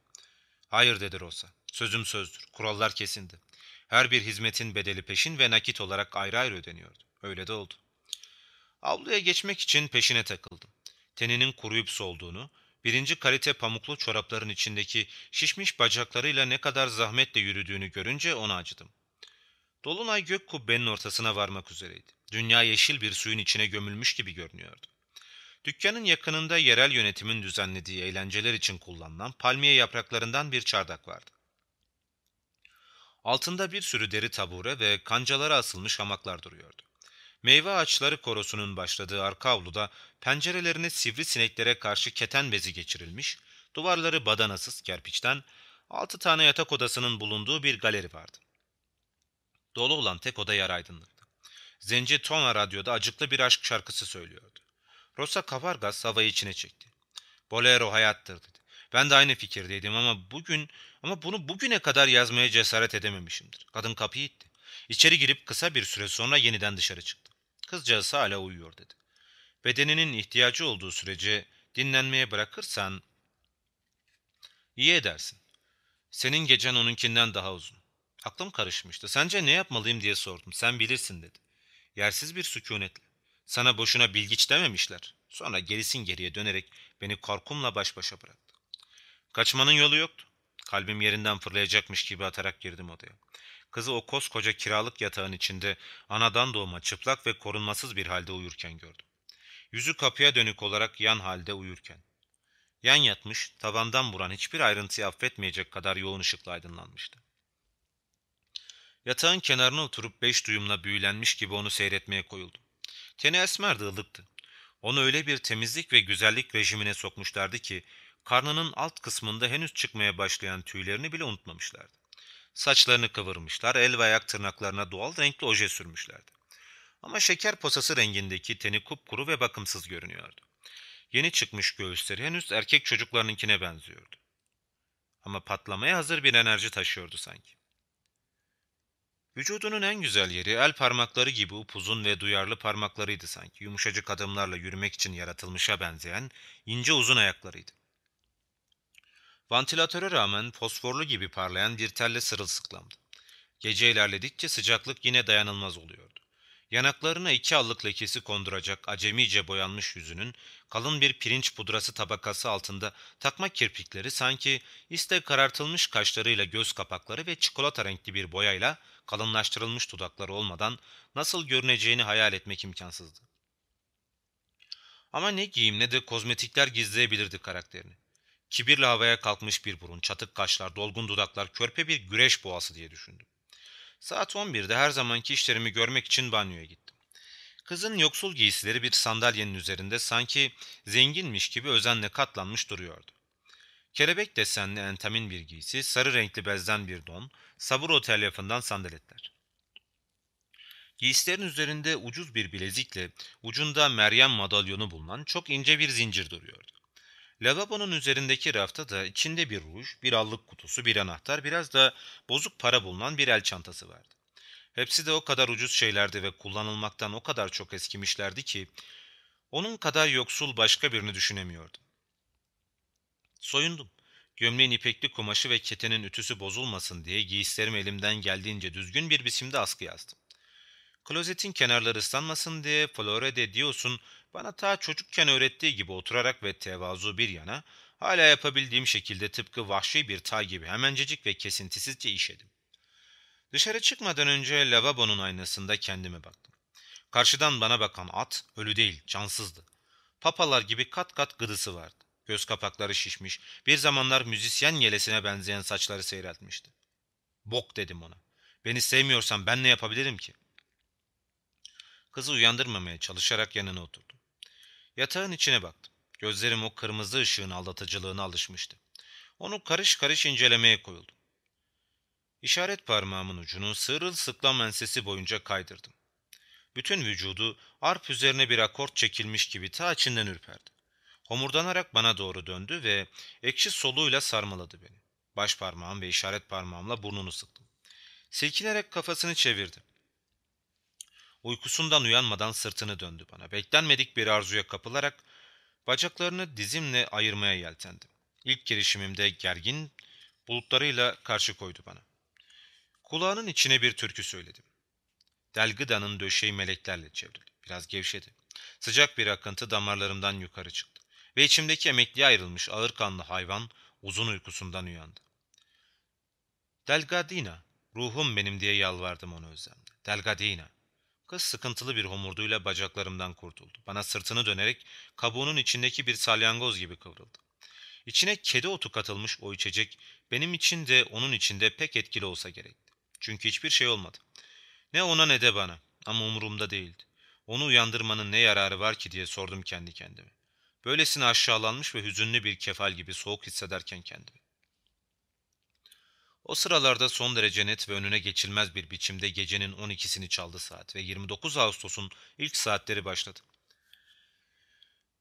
Hayır dedi Rosa. Sözüm sözdür. Kurallar kesindi. Her bir hizmetin bedeli peşin ve nakit olarak ayrı ayrı ödeniyordu. Öyle de oldu. Avluya geçmek için peşine takıldım. Teninin kuruyup solduğunu, birinci kalite pamuklu çorapların içindeki şişmiş bacaklarıyla ne kadar zahmetle yürüdüğünü görünce ona acıdım. Dolunay gök kubbenin ortasına varmak üzereydi. Dünya yeşil bir suyun içine gömülmüş gibi görünüyordu. Dükkanın yakınında yerel yönetimin düzenlediği eğlenceler için kullanılan palmiye yapraklarından bir çardak vardı. Altında bir sürü deri tabure ve kancalara asılmış hamaklar duruyordu. Meyve ağaçları korosunun başladığı arka avluda pencerelerine sivri sineklere karşı keten bezi geçirilmiş, duvarları badanasız kerpiçten, altı tane yatak odasının bulunduğu bir galeri vardı. Dolu olan tek oda yer aydınlıktı. Zenci Tona radyoda acıklı bir aşk şarkısı söylüyordu. Rosa Kavargas havayı içine çekti. Bolero hayattır dedi. Ben de aynı fikirdeydim ama bugün ama bunu bugüne kadar yazmaya cesaret edememişimdir. Kadın kapıyı itti. İçeri girip kısa bir süre sonra yeniden dışarı çıktı. Kızcağız hala uyuyor dedi. Bedeninin ihtiyacı olduğu sürece dinlenmeye bırakırsan iyi edersin. Senin gecen onunkinden daha uzun. Aklım karışmıştı. Sence ne yapmalıyım diye sordum. Sen bilirsin dedi. Yersiz bir sükunetle. Sana boşuna bilgiç dememişler. Sonra gerisin geriye dönerek beni korkumla baş başa bıraktı. Kaçmanın yolu yoktu. Kalbim yerinden fırlayacakmış gibi atarak girdim odaya. Kızı o koskoca kiralık yatağın içinde anadan doğma çıplak ve korunmasız bir halde uyurken gördüm. Yüzü kapıya dönük olarak yan halde uyurken. Yan yatmış, tavandan vuran hiçbir ayrıntıyı affetmeyecek kadar yoğun ışıkla aydınlanmıştı. Yatağın kenarına oturup beş duyumla büyülenmiş gibi onu seyretmeye koyuldum. Teni esmerdi, ılıktı. Onu öyle bir temizlik ve güzellik rejimine sokmuşlardı ki, karnının alt kısmında henüz çıkmaya başlayan tüylerini bile unutmamışlardı. Saçlarını kıvırmışlar, el ve ayak tırnaklarına doğal renkli oje sürmüşlerdi. Ama şeker posası rengindeki teni kupkuru ve bakımsız görünüyordu. Yeni çıkmış göğüsleri henüz erkek çocuklarınınkine benziyordu. Ama patlamaya hazır bir enerji taşıyordu sanki. Vücudunun en güzel yeri el parmakları gibi upuzun ve duyarlı parmaklarıydı sanki. Yumuşacık adımlarla yürümek için yaratılmışa benzeyen ince uzun ayaklarıydı. Vantilatöre rağmen fosforlu gibi parlayan bir telle sırılsıklamdı. Gece ilerledikçe sıcaklık yine dayanılmaz oluyordu. Yanaklarına iki allık lekesi konduracak acemice boyanmış yüzünün kalın bir pirinç pudrası tabakası altında takma kirpikleri sanki iste karartılmış kaşlarıyla göz kapakları ve çikolata renkli bir boyayla kalınlaştırılmış dudakları olmadan nasıl görüneceğini hayal etmek imkansızdı. Ama ne giyim ne de kozmetikler gizleyebilirdi karakterini. Kibirle havaya kalkmış bir burun, çatık kaşlar, dolgun dudaklar, körpe bir güreş boğası diye düşündüm. Saat 11'de her zamanki işlerimi görmek için banyoya gittim. Kızın yoksul giysileri bir sandalyenin üzerinde sanki zenginmiş gibi özenle katlanmış duruyordu. Kelebek desenli entamin bir giysi, sarı renkli bezden bir don, sabur otel yapından sandaletler. Giysilerin üzerinde ucuz bir bilezikle ucunda Meryem madalyonu bulunan çok ince bir zincir duruyordu. Lavabonun üzerindeki rafta da içinde bir ruj, bir allık kutusu, bir anahtar, biraz da bozuk para bulunan bir el çantası vardı. Hepsi de o kadar ucuz şeylerdi ve kullanılmaktan o kadar çok eskimişlerdi ki onun kadar yoksul başka birini düşünemiyordum. Soyundum. Gömleğin ipekli kumaşı ve ketenin ütüsü bozulmasın diye giysilerimi elimden geldiğince düzgün bir biçimde askı yazdım. Klozetin kenarları ıslanmasın diye Flore de bana ta çocukken öğrettiği gibi oturarak ve tevazu bir yana, hala yapabildiğim şekilde tıpkı vahşi bir tay gibi hemencecik ve kesintisizce işedim. Dışarı çıkmadan önce lavabonun aynasında kendime baktım. Karşıdan bana bakan at ölü değil, cansızdı. Papalar gibi kat kat gıdısı vardı. Göz kapakları şişmiş, bir zamanlar müzisyen yelesine benzeyen saçları seyreltmişti. Bok dedim ona. Beni sevmiyorsan ben ne yapabilirim ki? Kızı uyandırmamaya çalışarak yanına oturdum. Yatağın içine baktım. Gözlerim o kırmızı ışığın aldatıcılığına alışmıştı. Onu karış karış incelemeye koyuldum. İşaret parmağımın ucunu sırılsıklam ensesi boyunca kaydırdım. Bütün vücudu arp üzerine bir akort çekilmiş gibi ta içinden ürperdi. Homurdanarak bana doğru döndü ve ekşi soluğuyla sarmaladı beni. Baş parmağım ve işaret parmağımla burnunu sıktım. Silkinerek kafasını çevirdi. Uykusundan uyanmadan sırtını döndü bana. Beklenmedik bir arzuya kapılarak Bacaklarını dizimle ayırmaya yeltendim. İlk girişimimde gergin bulutlarıyla karşı koydu bana. Kulağının içine bir türkü söyledim. Delgıda'nın döşeği meleklerle çevrili. Biraz gevşedi. Sıcak bir akıntı damarlarımdan yukarı çıktı. Ve içimdeki emekliye ayrılmış ağır kanlı hayvan uzun uykusundan uyandı. Delgadina, ruhum benim diye yalvardım ona özlemle. Delgadina. Kız sıkıntılı bir homurduyla bacaklarımdan kurtuldu. Bana sırtını dönerek kabuğunun içindeki bir salyangoz gibi kıvrıldı. İçine kedi otu katılmış o içecek benim için de onun için de pek etkili olsa gerekti. Çünkü hiçbir şey olmadı. Ne ona ne de bana ama umurumda değildi. Onu uyandırmanın ne yararı var ki diye sordum kendi kendime. Böylesine aşağılanmış ve hüzünlü bir kefal gibi soğuk hissederken kendimi. O sıralarda son derece net ve önüne geçilmez bir biçimde gecenin 12'sini çaldı saat ve 29 Ağustos'un ilk saatleri başladı.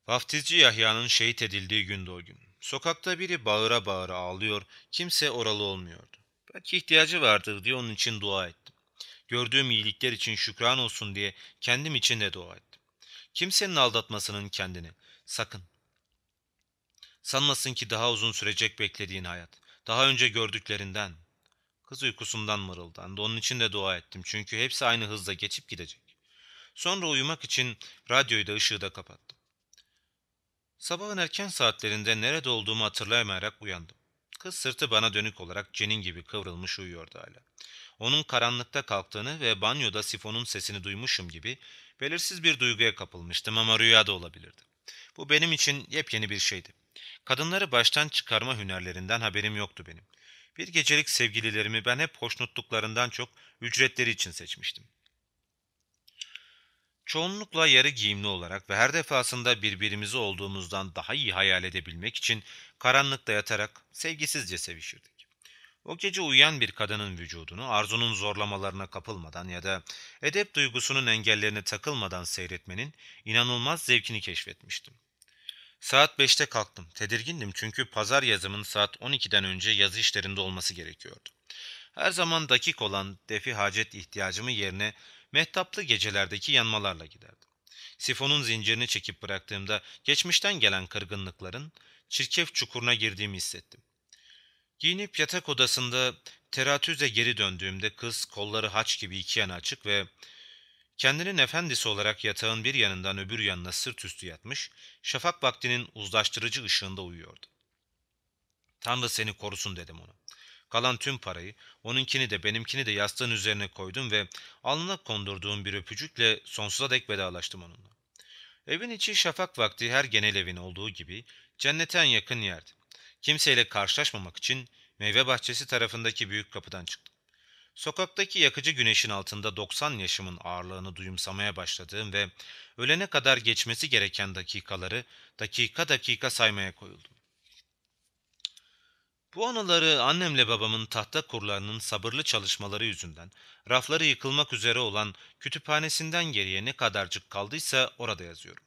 Vaftizci Yahya'nın şehit edildiği gündü o gün. Sokakta biri bağıra bağıra ağlıyor, kimse oralı olmuyordu. Belki ihtiyacı vardır diye onun için dua ettim. Gördüğüm iyilikler için şükran olsun diye kendim için de dua ettim. Kimsenin aldatmasının kendini. Sakın. Sanmasın ki daha uzun sürecek beklediğin hayat. Daha önce gördüklerinden. Kız uykusundan mırıldandı. Onun için de dua ettim. Çünkü hepsi aynı hızla geçip gidecek. Sonra uyumak için radyoyu da ışığı da kapattım. Sabahın erken saatlerinde nerede olduğumu hatırlayamayarak uyandım. Kız sırtı bana dönük olarak cenin gibi kıvrılmış uyuyordu hala. Onun karanlıkta kalktığını ve banyoda sifonun sesini duymuşum gibi belirsiz bir duyguya kapılmıştım ama rüyada olabilirdi. Bu benim için yepyeni bir şeydi. Kadınları baştan çıkarma hünerlerinden haberim yoktu benim. Bir gecelik sevgililerimi ben hep hoşnutluklarından çok ücretleri için seçmiştim. Çoğunlukla yarı giyimli olarak ve her defasında birbirimizi olduğumuzdan daha iyi hayal edebilmek için karanlıkta yatarak sevgisizce sevişirdik. O gece uyuyan bir kadının vücudunu arzunun zorlamalarına kapılmadan ya da edep duygusunun engellerine takılmadan seyretmenin inanılmaz zevkini keşfetmiştim. Saat 5'te kalktım. Tedirgindim çünkü pazar yazımın saat 12'den önce yazı işlerinde olması gerekiyordu. Her zaman dakik olan defi hacet ihtiyacımı yerine mehtaplı gecelerdeki yanmalarla giderdim. Sifonun zincirini çekip bıraktığımda geçmişten gelen kırgınlıkların çirkef çukuruna girdiğimi hissettim. Giyinip yatak odasında teratüze geri döndüğümde kız kolları haç gibi iki yana açık ve kendinin efendisi olarak yatağın bir yanından öbür yanına sırt üstü yatmış, şafak vaktinin uzlaştırıcı ışığında uyuyordu. Tanrı seni korusun dedim ona. Kalan tüm parayı, onunkini de benimkini de yastığın üzerine koydum ve alnına kondurduğum bir öpücükle sonsuza dek vedalaştım onunla. Evin içi şafak vakti her genel evin olduğu gibi cennete en yakın yerdi. Kimseyle karşılaşmamak için meyve bahçesi tarafındaki büyük kapıdan çıktım. Sokaktaki yakıcı güneşin altında 90 yaşımın ağırlığını duyumsamaya başladığım ve ölene kadar geçmesi gereken dakikaları dakika dakika saymaya koyuldum. Bu anıları annemle babamın tahta kurlarının sabırlı çalışmaları yüzünden rafları yıkılmak üzere olan kütüphanesinden geriye ne kadarcık kaldıysa orada yazıyorum.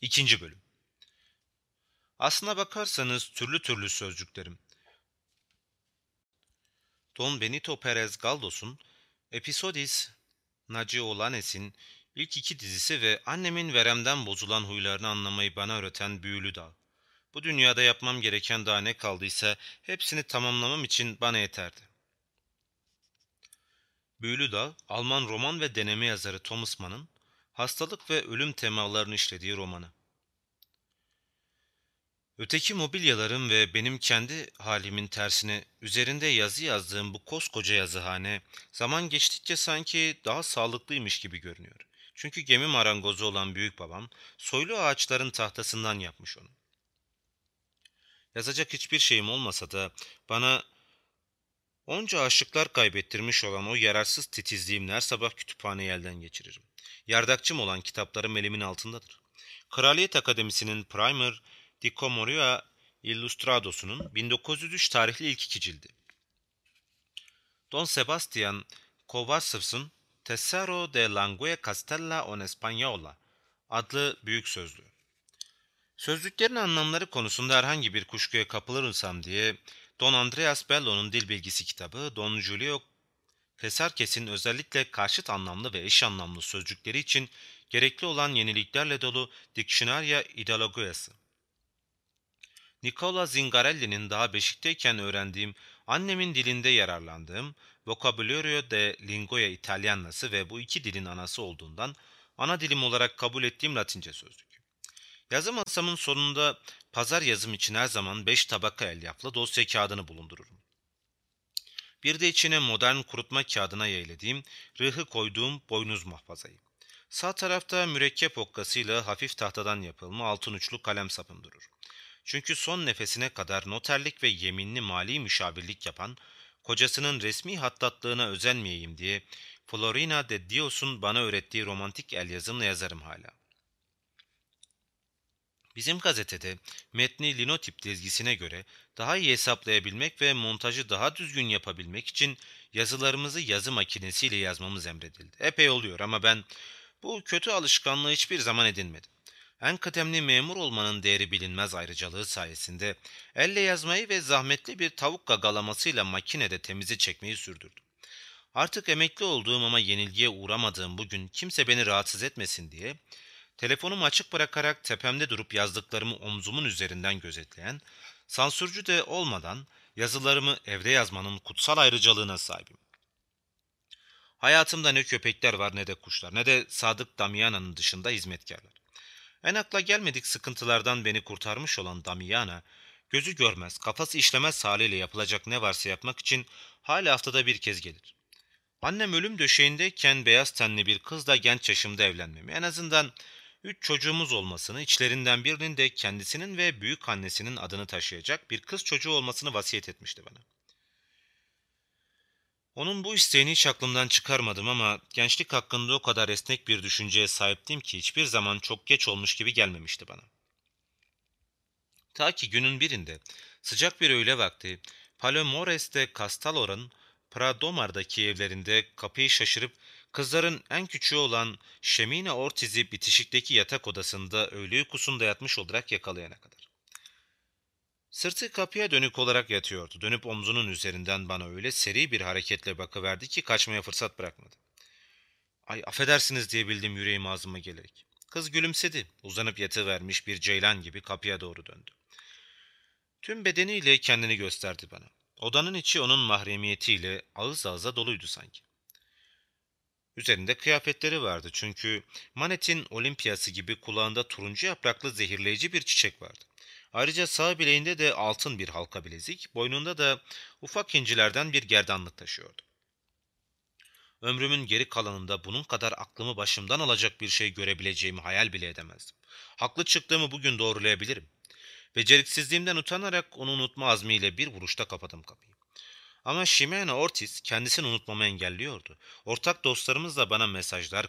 İkinci bölüm Aslına bakarsanız türlü türlü sözcüklerim. Don Benito Perez Galdos'un Episodis Olanes'in ilk iki dizisi ve annemin veremden bozulan huylarını anlamayı bana öğreten Büyülü Dağ. Bu dünyada yapmam gereken daha ne kaldıysa hepsini tamamlamam için bana yeterdi. Büyülü Dağ, Alman roman ve deneme yazarı Thomas Mann'ın hastalık ve ölüm temalarını işlediği romanı. Öteki mobilyaların ve benim kendi halimin tersine üzerinde yazı yazdığım bu koskoca yazıhane zaman geçtikçe sanki daha sağlıklıymış gibi görünüyor. Çünkü gemi marangozu olan büyük babam soylu ağaçların tahtasından yapmış onu. Yazacak hiçbir şeyim olmasa da bana onca aşıklar kaybettirmiş olan o yararsız titizliğimle her sabah kütüphaneyi elden geçiririm. Yardakçım olan kitaplarım elimin altındadır. Kraliyet Akademisi'nin Primer Di Comoria Illustradosu'nun 1903 tarihli ilk iki cildi. Don Sebastian Kovasevs'ın Tesoro de Langue Castella on Española adlı büyük sözlüğü. Sözlüklerin anlamları konusunda herhangi bir kuşkuya kapılırırsam diye Don Andreas Bello'nun dil bilgisi kitabı, Don Julio Pesarkes'in özellikle karşıt anlamlı ve eş anlamlı sözcükleri için gerekli olan yeniliklerle dolu Dictionaria Ideologiası. Nicola Zingarelli'nin daha Beşik'teyken öğrendiğim, annemin dilinde yararlandığım Vocabulario de Lingua Italianası ve bu iki dilin anası olduğundan ana dilim olarak kabul ettiğim Latince sözlük. Yazı masamın sonunda pazar yazım için her zaman beş tabaka elyaflı dosya kağıdını bulundururum. Bir de içine modern kurutma kağıdına yeylediğim, rıhı koyduğum boynuz mahfazayı. Sağ tarafta mürekkep okkasıyla hafif tahtadan yapılma altın uçlu kalem sapım durur. Çünkü son nefesine kadar noterlik ve yeminli mali müşavirlik yapan, kocasının resmi hattatlığına özenmeyeyim diye Florina de Dios'un bana öğrettiği romantik el yazımla yazarım hala. Bizim gazetede metni linotip dizgisine göre daha iyi hesaplayabilmek ve montajı daha düzgün yapabilmek için yazılarımızı yazı makinesiyle yazmamız emredildi. Epey oluyor ama ben bu kötü alışkanlığı hiçbir zaman edinmedim. En kıdemli memur olmanın değeri bilinmez ayrıcalığı sayesinde elle yazmayı ve zahmetli bir tavuk gagalamasıyla makinede temizi çekmeyi sürdürdüm. Artık emekli olduğum ama yenilgiye uğramadığım bugün kimse beni rahatsız etmesin diye telefonumu açık bırakarak tepemde durup yazdıklarımı omzumun üzerinden gözetleyen, sansürcü de olmadan yazılarımı evde yazmanın kutsal ayrıcalığına sahibim. Hayatımda ne köpekler var ne de kuşlar ne de Sadık Damiana'nın dışında hizmetkarlar. En akla gelmedik sıkıntılardan beni kurtarmış olan Damiana, gözü görmez, kafası işlemez haliyle yapılacak ne varsa yapmak için hala haftada bir kez gelir. Annem ölüm döşeğindeyken beyaz tenli bir kızla genç yaşımda evlenmemi, en azından üç çocuğumuz olmasını, içlerinden birinin de kendisinin ve büyük annesinin adını taşıyacak bir kız çocuğu olmasını vasiyet etmişti bana. Onun bu isteğini hiç aklımdan çıkarmadım ama gençlik hakkında o kadar esnek bir düşünceye sahiptim ki hiçbir zaman çok geç olmuş gibi gelmemişti bana. Ta ki günün birinde sıcak bir öğle vakti Palomores de Castalor'un Pradomar'daki evlerinde kapıyı şaşırıp kızların en küçüğü olan Şemine Ortiz'i bitişikteki yatak odasında öğle uykusunda yatmış olarak yakalayana kadar. Sırtı kapıya dönük olarak yatıyordu. Dönüp omzunun üzerinden bana öyle seri bir hareketle bakıverdi ki kaçmaya fırsat bırakmadı. Ay affedersiniz diye bildim yüreğim ağzıma gelerek. Kız gülümsedi. Uzanıp yatıvermiş bir ceylan gibi kapıya doğru döndü. Tüm bedeniyle kendini gösterdi bana. Odanın içi onun mahremiyetiyle ağız ağza doluydu sanki. Üzerinde kıyafetleri vardı çünkü Manet'in olimpiyası gibi kulağında turuncu yapraklı zehirleyici bir çiçek vardı. Ayrıca sağ bileğinde de altın bir halka bilezik, boynunda da ufak incilerden bir gerdanlık taşıyordu. Ömrümün geri kalanında bunun kadar aklımı başımdan alacak bir şey görebileceğimi hayal bile edemezdim. Haklı çıktığımı bugün doğrulayabilirim. Beceriksizliğimden utanarak onu unutma azmiyle bir vuruşta kapadım kapıyı. Ama Ximena Ortiz kendisini unutmamı engelliyordu. Ortak dostlarımız da bana mesajlar,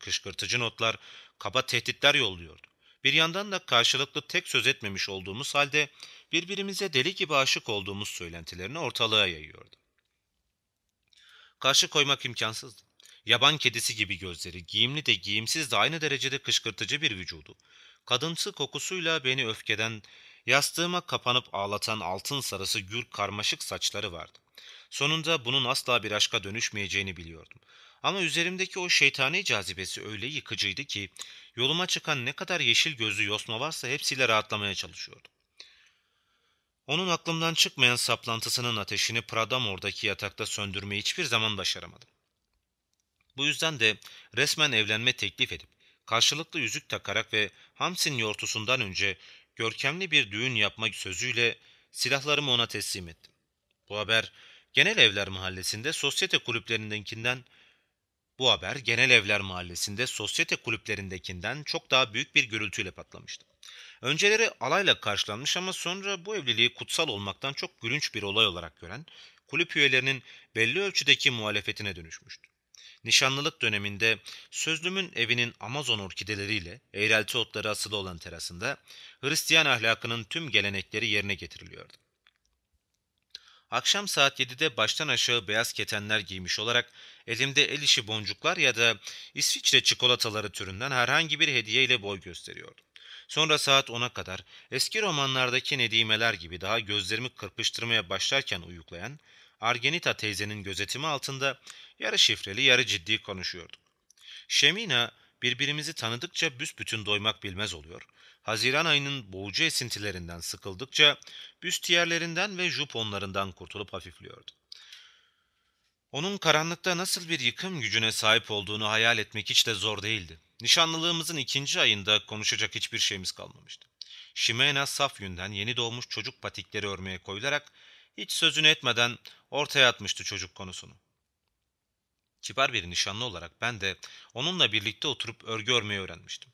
kışkırtıcı notlar, kaba tehditler yolluyordu. Bir yandan da karşılıklı tek söz etmemiş olduğumuz halde birbirimize deli gibi aşık olduğumuz söylentilerini ortalığa yayıyordu. Karşı koymak imkansızdı. Yaban kedisi gibi gözleri, giyimli de giyimsiz de aynı derecede kışkırtıcı bir vücudu. Kadınsı kokusuyla beni öfkeden, yastığıma kapanıp ağlatan altın sarısı gür karmaşık saçları vardı. Sonunda bunun asla bir aşka dönüşmeyeceğini biliyordum. Ama üzerimdeki o şeytani cazibesi öyle yıkıcıydı ki yoluma çıkan ne kadar yeşil gözlü yosma varsa hepsiyle rahatlamaya çalışıyordum. Onun aklımdan çıkmayan saplantısının ateşini Pradamor'daki yatakta söndürmeyi hiçbir zaman başaramadım. Bu yüzden de resmen evlenme teklif edip karşılıklı yüzük takarak ve Hamsin yortusundan önce görkemli bir düğün yapmak sözüyle silahlarımı ona teslim ettim. Bu haber Genel Evler Mahallesi'nde sosyete kulüplerindekinden bu haber Genel Evler Mahallesi'nde sosyete kulüplerindekinden çok daha büyük bir gürültüyle patlamıştı. Önceleri alayla karşılanmış ama sonra bu evliliği kutsal olmaktan çok gülünç bir olay olarak gören kulüp üyelerinin belli ölçüdeki muhalefetine dönüşmüştü. Nişanlılık döneminde sözlümün evinin Amazon orkideleriyle eğrelti otları asılı olan terasında Hristiyan ahlakının tüm gelenekleri yerine getiriliyordu. Akşam saat 7'de baştan aşağı beyaz ketenler giymiş olarak elimde el işi boncuklar ya da İsviçre çikolataları türünden herhangi bir hediye ile boy gösteriyordu. Sonra saat 10'a kadar eski romanlardaki nedimeler gibi daha gözlerimi kırpıştırmaya başlarken uyuklayan Argenita teyzenin gözetimi altında yarı şifreli yarı ciddi konuşuyorduk. Şemina birbirimizi tanıdıkça büsbütün doymak bilmez oluyor. Haziran ayının boğucu esintilerinden sıkıldıkça büstiyerlerinden ve juponlarından kurtulup hafifliyordu. Onun karanlıkta nasıl bir yıkım gücüne sahip olduğunu hayal etmek hiç de zor değildi. Nişanlılığımızın ikinci ayında konuşacak hiçbir şeyimiz kalmamıştı. Şimena saf yünden yeni doğmuş çocuk patikleri örmeye koyularak hiç sözünü etmeden ortaya atmıştı çocuk konusunu. Kibar bir nişanlı olarak ben de onunla birlikte oturup örgü örmeyi öğrenmiştim.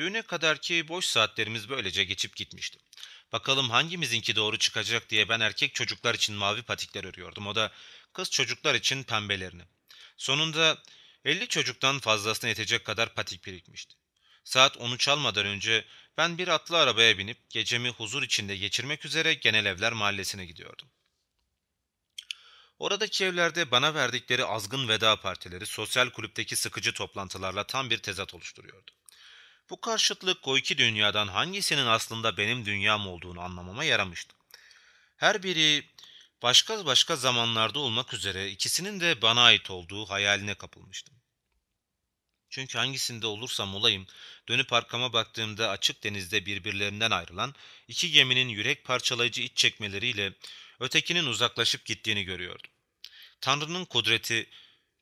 Düğüne kadar ki boş saatlerimiz böylece geçip gitmişti. Bakalım hangimizinki doğru çıkacak diye ben erkek çocuklar için mavi patikler örüyordum. O da kız çocuklar için pembelerini. Sonunda 50 çocuktan fazlasına yetecek kadar patik birikmişti. Saat 10'u çalmadan önce ben bir atlı arabaya binip gecemi huzur içinde geçirmek üzere Genel Evler Mahallesi'ne gidiyordum. Oradaki evlerde bana verdikleri azgın veda partileri sosyal kulüpteki sıkıcı toplantılarla tam bir tezat oluşturuyordu. Bu karşıtlık o iki dünyadan hangisinin aslında benim dünyam olduğunu anlamama yaramıştı. Her biri başka başka zamanlarda olmak üzere ikisinin de bana ait olduğu hayaline kapılmıştım. Çünkü hangisinde olursam olayım, dönüp arkama baktığımda açık denizde birbirlerinden ayrılan iki geminin yürek parçalayıcı iç çekmeleriyle ötekinin uzaklaşıp gittiğini görüyordum. Tanrı'nın kudreti,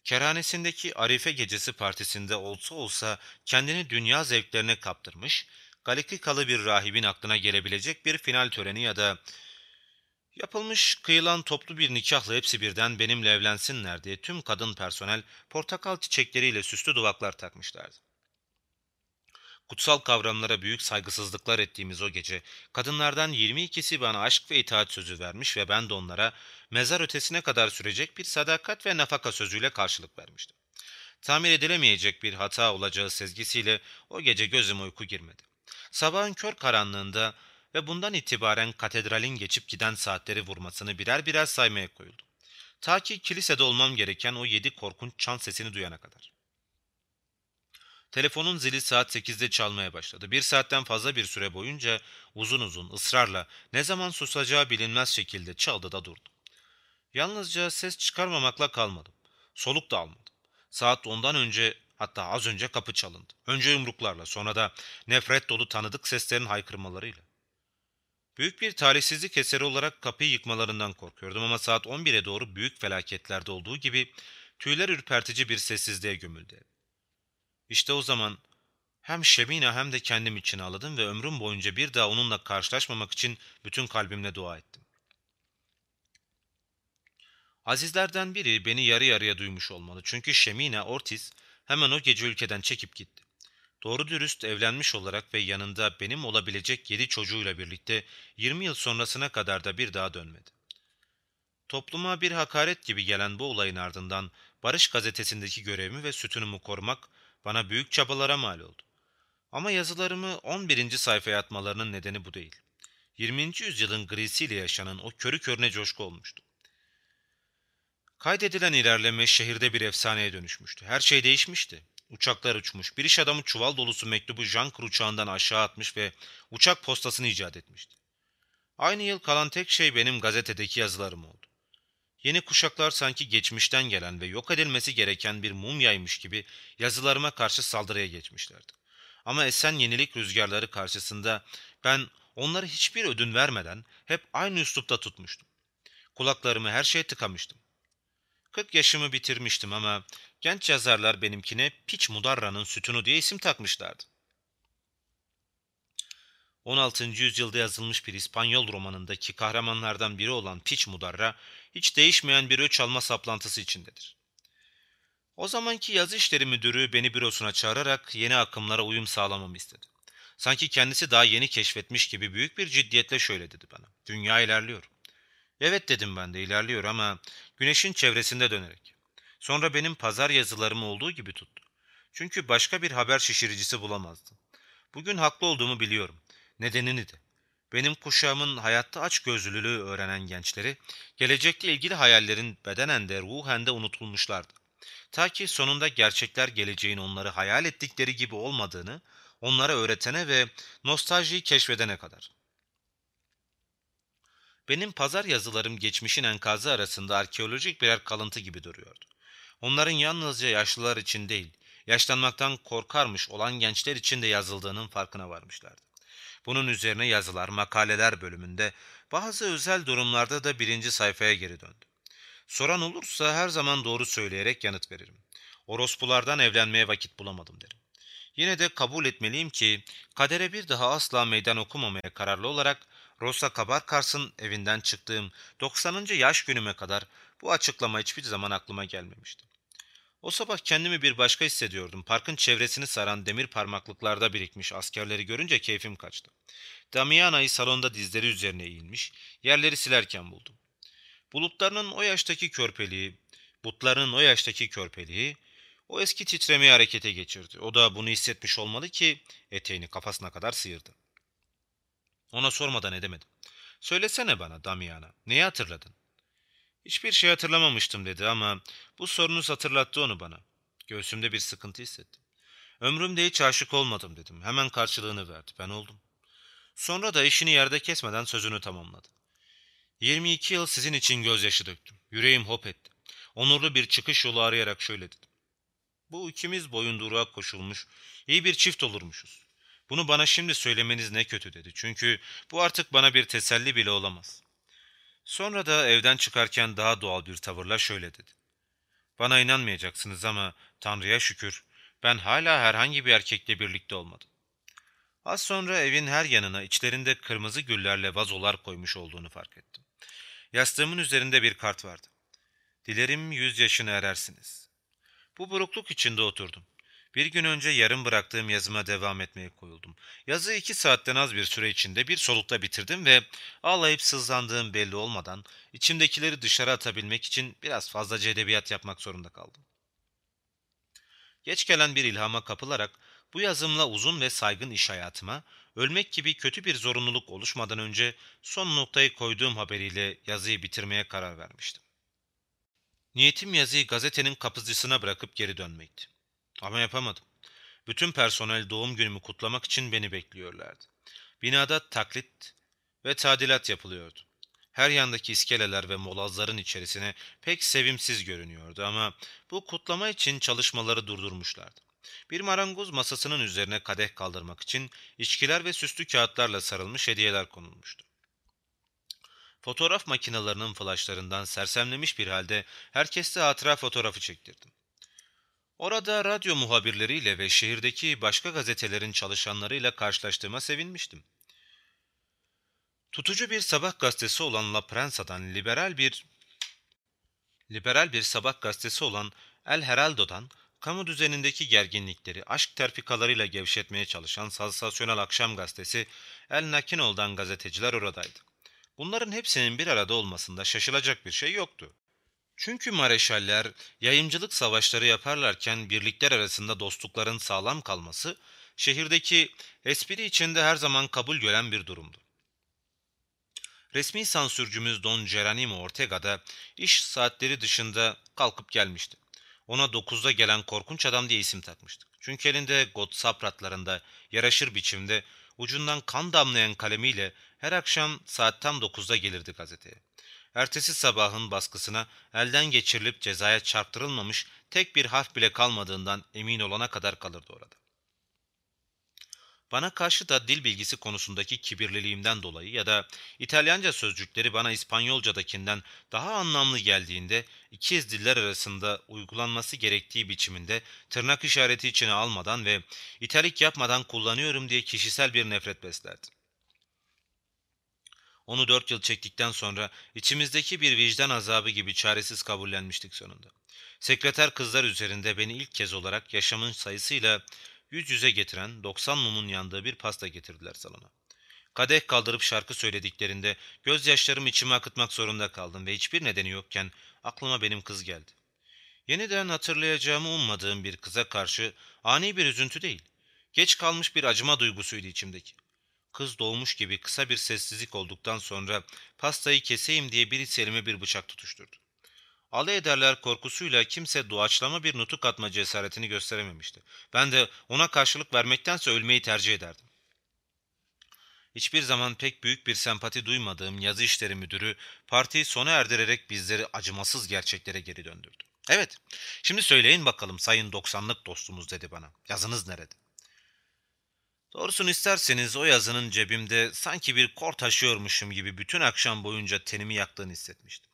kerhanesindeki Arife Gecesi partisinde olsa olsa kendini dünya zevklerine kaptırmış, Galikikalı bir rahibin aklına gelebilecek bir final töreni ya da Yapılmış, kıyılan toplu bir nikahla hepsi birden benimle evlensinler diye tüm kadın personel portakal çiçekleriyle süslü duvaklar takmışlardı. Kutsal kavramlara büyük saygısızlıklar ettiğimiz o gece, kadınlardan 22'si bana aşk ve itaat sözü vermiş ve ben de onlara mezar ötesine kadar sürecek bir sadakat ve nafaka sözüyle karşılık vermiştim. Tamir edilemeyecek bir hata olacağı sezgisiyle o gece gözüm uyku girmedi. Sabahın kör karanlığında ve bundan itibaren katedralin geçip giden saatleri vurmasını birer birer saymaya koyuldum. Ta ki kilisede olmam gereken o yedi korkunç çan sesini duyana kadar. Telefonun zili saat sekizde çalmaya başladı. Bir saatten fazla bir süre boyunca uzun uzun ısrarla ne zaman susacağı bilinmez şekilde çaldı da durdu. Yalnızca ses çıkarmamakla kalmadım. Soluk da almadım. Saat ondan önce hatta az önce kapı çalındı. Önce yumruklarla sonra da nefret dolu tanıdık seslerin haykırmalarıyla. Büyük bir talihsizlik eseri olarak kapıyı yıkmalarından korkuyordum ama saat 11'e doğru büyük felaketlerde olduğu gibi tüyler ürpertici bir sessizliğe gömüldü. İşte o zaman hem Şemina hem de kendim için ağladım ve ömrüm boyunca bir daha onunla karşılaşmamak için bütün kalbimle dua ettim. Azizlerden biri beni yarı yarıya duymuş olmalı çünkü Şemina Ortiz hemen o gece ülkeden çekip gitti. Doğru dürüst evlenmiş olarak ve yanında benim olabilecek yedi çocuğuyla birlikte 20 yıl sonrasına kadar da bir daha dönmedi. Topluma bir hakaret gibi gelen bu olayın ardından Barış gazetesindeki görevimi ve sütunumu korumak bana büyük çabalara mal oldu. Ama yazılarımı 11. sayfaya atmalarının nedeni bu değil. 20. yüzyılın grisiyle yaşanan o körü körüne coşku olmuştu. Kaydedilen ilerleme şehirde bir efsaneye dönüşmüştü. Her şey değişmişti. Uçaklar uçmuş. Bir iş adamı çuval dolusu mektubu Janker uçağından aşağı atmış ve uçak postasını icat etmişti. Aynı yıl kalan tek şey benim gazetedeki yazılarım oldu. Yeni kuşaklar sanki geçmişten gelen ve yok edilmesi gereken bir mumyaymış gibi yazılarıma karşı saldırıya geçmişlerdi. Ama esen yenilik rüzgarları karşısında ben onları hiçbir ödün vermeden hep aynı üslupta tutmuştum. Kulaklarımı her şeye tıkamıştım. 40 yaşımı bitirmiştim ama genç yazarlar benimkine Piç Mudarra'nın sütunu diye isim takmışlardı. 16. yüzyılda yazılmış bir İspanyol romanındaki kahramanlardan biri olan Piç Mudarra, hiç değişmeyen bir öç alma saplantısı içindedir. O zamanki yazı işleri müdürü beni bürosuna çağırarak yeni akımlara uyum sağlamamı istedi. Sanki kendisi daha yeni keşfetmiş gibi büyük bir ciddiyetle şöyle dedi bana. Dünya ilerliyor. Evet dedim ben de ilerliyor ama güneşin çevresinde dönerek. Sonra benim pazar yazılarımı olduğu gibi tuttu. Çünkü başka bir haber şişiricisi bulamazdım. Bugün haklı olduğumu biliyorum. Nedenini de. Benim kuşağımın hayatta aç gözlülüğü öğrenen gençleri, gelecekle ilgili hayallerin bedenen de ruhen de unutulmuşlardı. Ta ki sonunda gerçekler geleceğin onları hayal ettikleri gibi olmadığını onlara öğretene ve nostaljiyi keşfedene kadar. Benim pazar yazılarım geçmişin enkazı arasında arkeolojik birer kalıntı gibi duruyordu. Onların yalnızca yaşlılar için değil, yaşlanmaktan korkarmış olan gençler için de yazıldığının farkına varmışlardı. Bunun üzerine yazılar, makaleler bölümünde bazı özel durumlarda da birinci sayfaya geri döndü. Soran olursa her zaman doğru söyleyerek yanıt veririm. Orospulardan evlenmeye vakit bulamadım derim. Yine de kabul etmeliyim ki kadere bir daha asla meydan okumamaya kararlı olarak Rosa Kabarkars'ın evinden çıktığım 90. yaş günüme kadar bu açıklama hiçbir zaman aklıma gelmemişti. O sabah kendimi bir başka hissediyordum. Parkın çevresini saran demir parmaklıklarda birikmiş askerleri görünce keyfim kaçtı. Damiana'yı salonda dizleri üzerine eğilmiş, yerleri silerken buldum. Bulutlarının o yaştaki körpeliği, butlarının o yaştaki körpeliği, o eski titremeyi harekete geçirdi. O da bunu hissetmiş olmalı ki eteğini kafasına kadar sıyırdı. Ona sormadan edemedim. Söylesene bana Damiana, neyi hatırladın? Hiçbir şey hatırlamamıştım dedi ama bu sorunuz hatırlattı onu bana. Göğsümde bir sıkıntı hissettim. Ömrümde hiç aşık olmadım dedim. Hemen karşılığını verdi. Ben oldum. Sonra da işini yerde kesmeden sözünü tamamladı. 22 yıl sizin için gözyaşı döktüm. Yüreğim hop etti. Onurlu bir çıkış yolu arayarak şöyle dedim. Bu ikimiz boyunduruğa koşulmuş, iyi bir çift olurmuşuz. Bunu bana şimdi söylemeniz ne kötü dedi. Çünkü bu artık bana bir teselli bile olamaz. Sonra da evden çıkarken daha doğal bir tavırla şöyle dedi. Bana inanmayacaksınız ama Tanrı'ya şükür ben hala herhangi bir erkekle birlikte olmadım. Az sonra evin her yanına içlerinde kırmızı güllerle vazolar koymuş olduğunu fark ettim. Yastığımın üzerinde bir kart vardı. Dilerim yüz yaşına erersiniz. Bu burukluk içinde oturdum. Bir gün önce yarım bıraktığım yazıma devam etmeye koyuldum. Yazı iki saatten az bir süre içinde bir solukta bitirdim ve ağlayıp sızlandığım belli olmadan içimdekileri dışarı atabilmek için biraz fazlaca edebiyat yapmak zorunda kaldım. Geç gelen bir ilhama kapılarak bu yazımla uzun ve saygın iş hayatıma, ölmek gibi kötü bir zorunluluk oluşmadan önce son noktayı koyduğum haberiyle yazıyı bitirmeye karar vermiştim. Niyetim yazıyı gazetenin kapıcısına bırakıp geri dönmekti. Ama yapamadım. Bütün personel doğum günümü kutlamak için beni bekliyorlardı. Binada taklit ve tadilat yapılıyordu. Her yandaki iskeleler ve molazların içerisine pek sevimsiz görünüyordu ama bu kutlama için çalışmaları durdurmuşlardı. Bir marangoz masasının üzerine kadeh kaldırmak için içkiler ve süslü kağıtlarla sarılmış hediyeler konulmuştu. Fotoğraf makinelerinin flaşlarından sersemlemiş bir halde herkeste hatıra fotoğrafı çektirdim. Orada radyo muhabirleriyle ve şehirdeki başka gazetelerin çalışanlarıyla karşılaştığıma sevinmiştim. Tutucu bir sabah gazetesi olan La Prensa'dan liberal bir liberal bir sabah gazetesi olan El Heraldo'dan kamu düzenindeki gerginlikleri aşk terfikalarıyla gevşetmeye çalışan sansasyonel akşam gazetesi El Nakinol'dan gazeteciler oradaydı. Bunların hepsinin bir arada olmasında şaşılacak bir şey yoktu. Çünkü mareşaller yayımcılık savaşları yaparlarken birlikler arasında dostlukların sağlam kalması şehirdeki espri içinde her zaman kabul gören bir durumdu. Resmi sansürcümüz Don Geronimo Ortega da iş saatleri dışında kalkıp gelmişti. Ona dokuzda gelen korkunç adam diye isim takmıştık. Çünkü elinde God sapratlarında yaraşır biçimde ucundan kan damlayan kalemiyle her akşam saat tam dokuzda gelirdi gazeteye. Ertesi sabahın baskısına elden geçirilip cezaya çarptırılmamış tek bir harf bile kalmadığından emin olana kadar kalırdı orada. Bana karşı da dil bilgisi konusundaki kibirliliğimden dolayı ya da İtalyanca sözcükleri bana İspanyolcadakinden daha anlamlı geldiğinde ikiz diller arasında uygulanması gerektiği biçiminde tırnak işareti içine almadan ve italik yapmadan kullanıyorum diye kişisel bir nefret beslerdi. Onu dört yıl çektikten sonra içimizdeki bir vicdan azabı gibi çaresiz kabullenmiştik sonunda. Sekreter kızlar üzerinde beni ilk kez olarak yaşamın sayısıyla yüz yüze getiren 90 mumun yandığı bir pasta getirdiler salona. Kadeh kaldırıp şarkı söylediklerinde gözyaşlarımı içime akıtmak zorunda kaldım ve hiçbir nedeni yokken aklıma benim kız geldi. Yeniden hatırlayacağımı ummadığım bir kıza karşı ani bir üzüntü değil, geç kalmış bir acıma duygusuydu içimdeki. Kız doğmuş gibi kısa bir sessizlik olduktan sonra pastayı keseyim diye birisi elime bir bıçak tutuşturdu. Alay ederler korkusuyla kimse doğaçlama bir nutuk atma cesaretini gösterememişti. Ben de ona karşılık vermektense ölmeyi tercih ederdim. Hiçbir zaman pek büyük bir sempati duymadığım yazı işleri müdürü partiyi sona erdirerek bizleri acımasız gerçeklere geri döndürdü. Evet, şimdi söyleyin bakalım sayın doksanlık dostumuz dedi bana. Yazınız nerede? Doğrusunu isterseniz o yazının cebimde sanki bir kor taşıyormuşum gibi bütün akşam boyunca tenimi yaktığını hissetmiştim.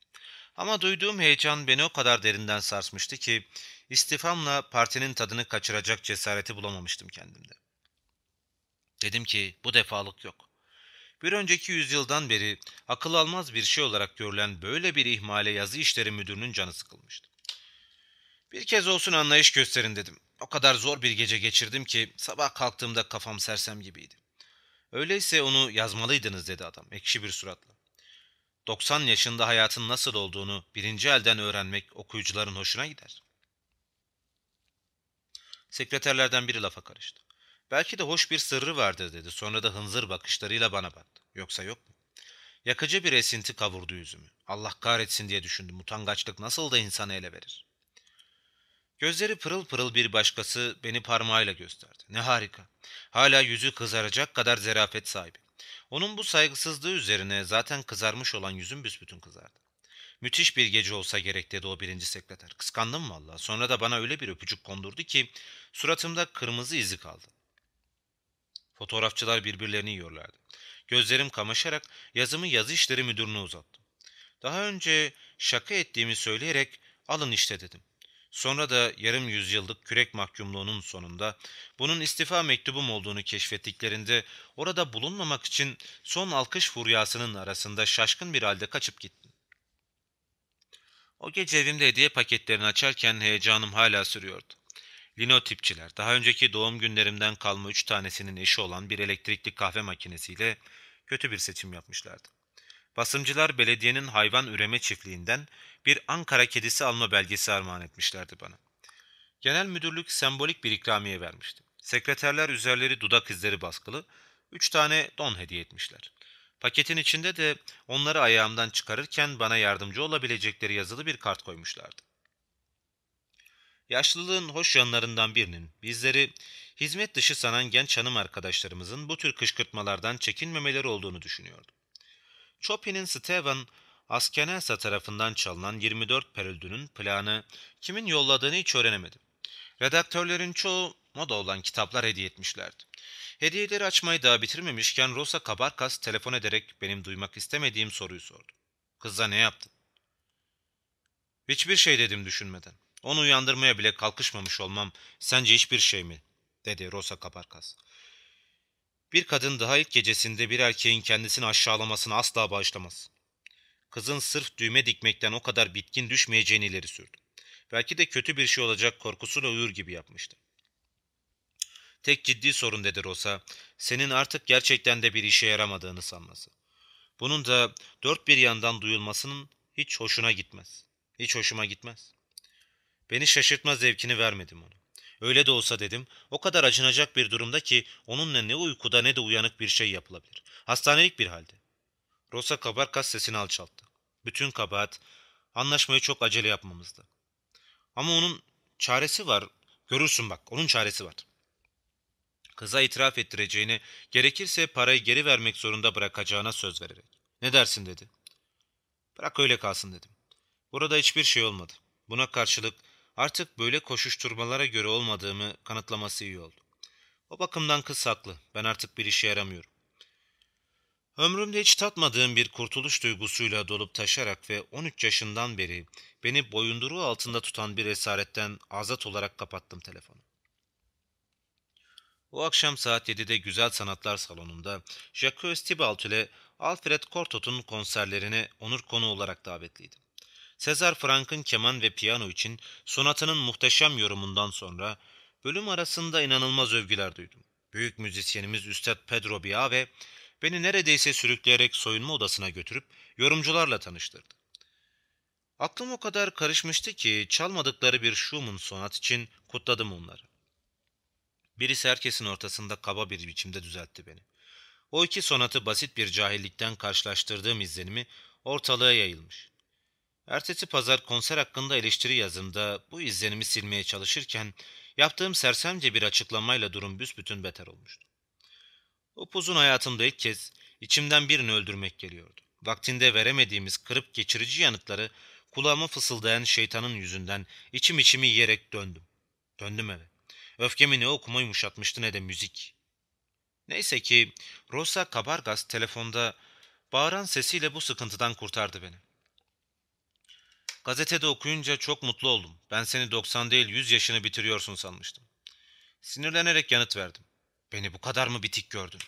Ama duyduğum heyecan beni o kadar derinden sarsmıştı ki istifamla partinin tadını kaçıracak cesareti bulamamıştım kendimde. Dedim ki bu defalık yok. Bir önceki yüzyıldan beri akıl almaz bir şey olarak görülen böyle bir ihmale yazı işleri müdürünün canı sıkılmıştı. Bir kez olsun anlayış gösterin dedim. O kadar zor bir gece geçirdim ki sabah kalktığımda kafam sersem gibiydi. Öyleyse onu yazmalıydınız dedi adam ekşi bir suratla. 90 yaşında hayatın nasıl olduğunu birinci elden öğrenmek okuyucuların hoşuna gider. Sekreterlerden biri lafa karıştı. Belki de hoş bir sırrı vardır dedi. Sonra da hınzır bakışlarıyla bana baktı. Yoksa yok mu? Yakıcı bir esinti kavurdu yüzümü. Allah kahretsin diye düşündüm. Utangaçlık nasıl da insanı ele verir. Gözleri pırıl pırıl bir başkası beni parmağıyla gösterdi. Ne harika. Hala yüzü kızaracak kadar zerafet sahibi. Onun bu saygısızlığı üzerine zaten kızarmış olan yüzüm büsbütün kızardı. Müthiş bir gece olsa gerek dedi o birinci sekreter. Kıskandım valla. Sonra da bana öyle bir öpücük kondurdu ki suratımda kırmızı izi kaldı. Fotoğrafçılar birbirlerini yiyorlardı. Gözlerim kamaşarak yazımı yazı işleri müdürüne uzattım. Daha önce şaka ettiğimi söyleyerek alın işte dedim. Sonra da yarım yüzyıllık kürek mahkumluğunun sonunda bunun istifa mektubum olduğunu keşfettiklerinde orada bulunmamak için son alkış furyasının arasında şaşkın bir halde kaçıp gittim. O gece evimde hediye paketlerini açarken heyecanım hala sürüyordu. Linotipçiler, daha önceki doğum günlerimden kalma üç tanesinin eşi olan bir elektrikli kahve makinesiyle kötü bir seçim yapmışlardı. Basımcılar belediyenin hayvan üreme çiftliğinden bir Ankara kedisi alma belgesi armağan etmişlerdi bana. Genel müdürlük sembolik bir ikramiye vermişti. Sekreterler üzerleri dudak izleri baskılı, üç tane don hediye etmişler. Paketin içinde de onları ayağımdan çıkarırken bana yardımcı olabilecekleri yazılı bir kart koymuşlardı. Yaşlılığın hoş yanlarından birinin bizleri hizmet dışı sanan genç hanım arkadaşlarımızın bu tür kışkırtmalardan çekinmemeleri olduğunu düşünüyordum. Chopin'in Steven Askenelsa tarafından çalınan 24 perüldünün planı kimin yolladığını hiç öğrenemedim. Redaktörlerin çoğu moda olan kitaplar hediye etmişlerdi. Hediyeleri açmayı daha bitirmemişken Rosa Kabarkas telefon ederek benim duymak istemediğim soruyu sordu. Kızla ne yaptın? Hiçbir şey dedim düşünmeden. Onu uyandırmaya bile kalkışmamış olmam sence hiçbir şey mi? dedi Rosa Kabarkas. Bir kadın daha ilk gecesinde bir erkeğin kendisini aşağılamasını asla bağışlamaz. Kızın sırf düğme dikmekten o kadar bitkin düşmeyeceğini ileri sürdü. Belki de kötü bir şey olacak korkusuyla uyur gibi yapmıştı. Tek ciddi sorun dedi Rosa, senin artık gerçekten de bir işe yaramadığını sanması. Bunun da dört bir yandan duyulmasının hiç hoşuna gitmez. Hiç hoşuma gitmez. Beni şaşırtma zevkini vermedim ona. Öyle de olsa dedim, o kadar acınacak bir durumda ki onunla ne uykuda ne de uyanık bir şey yapılabilir. Hastanelik bir halde. Rosa Kabarkas sesini alçalttı. Bütün kabahat, anlaşmayı çok acele yapmamızdı. Ama onun çaresi var. Görürsün bak, onun çaresi var. Kıza itiraf ettireceğini, gerekirse parayı geri vermek zorunda bırakacağına söz vererek. Ne dersin dedi. Bırak öyle kalsın dedim. Burada hiçbir şey olmadı. Buna karşılık Artık böyle koşuşturmalara göre olmadığımı kanıtlaması iyi oldu. O bakımdan kız haklı. Ben artık bir işe yaramıyorum. Ömrümde hiç tatmadığım bir kurtuluş duygusuyla dolup taşarak ve 13 yaşından beri beni boyunduruğu altında tutan bir esaretten azat olarak kapattım telefonu. O akşam saat 7'de Güzel Sanatlar Salonu'nda Jacques Tibalt ile Alfred Cortot'un konserlerine onur konu olarak davetliydim. Sezar Frank'ın keman ve piyano için sonatının muhteşem yorumundan sonra bölüm arasında inanılmaz övgüler duydum. Büyük müzisyenimiz Üstad Pedro Biave beni neredeyse sürükleyerek soyunma odasına götürüp yorumcularla tanıştırdı. Aklım o kadar karışmıştı ki çalmadıkları bir Schumann sonat için kutladım onları. Birisi herkesin ortasında kaba bir biçimde düzeltti beni. O iki sonatı basit bir cahillikten karşılaştırdığım izlenimi ortalığa yayılmış. Ertesi pazar konser hakkında eleştiri yazımda bu izlenimi silmeye çalışırken yaptığım sersemce bir açıklamayla durum büsbütün beter olmuştu. Upuzun hayatımda ilk kez içimden birini öldürmek geliyordu. Vaktinde veremediğimiz kırıp geçirici yanıtları Kulağıma fısıldayan şeytanın yüzünden içim içimi yiyerek döndüm. Döndüm eve. Öfkemi ne okuma yumuşatmıştı ne de müzik. Neyse ki Rosa Kabargas telefonda bağıran sesiyle bu sıkıntıdan kurtardı beni. Gazetede okuyunca çok mutlu oldum. Ben seni 90 değil 100 yaşını bitiriyorsun sanmıştım. Sinirlenerek yanıt verdim. Beni bu kadar mı bitik gördün?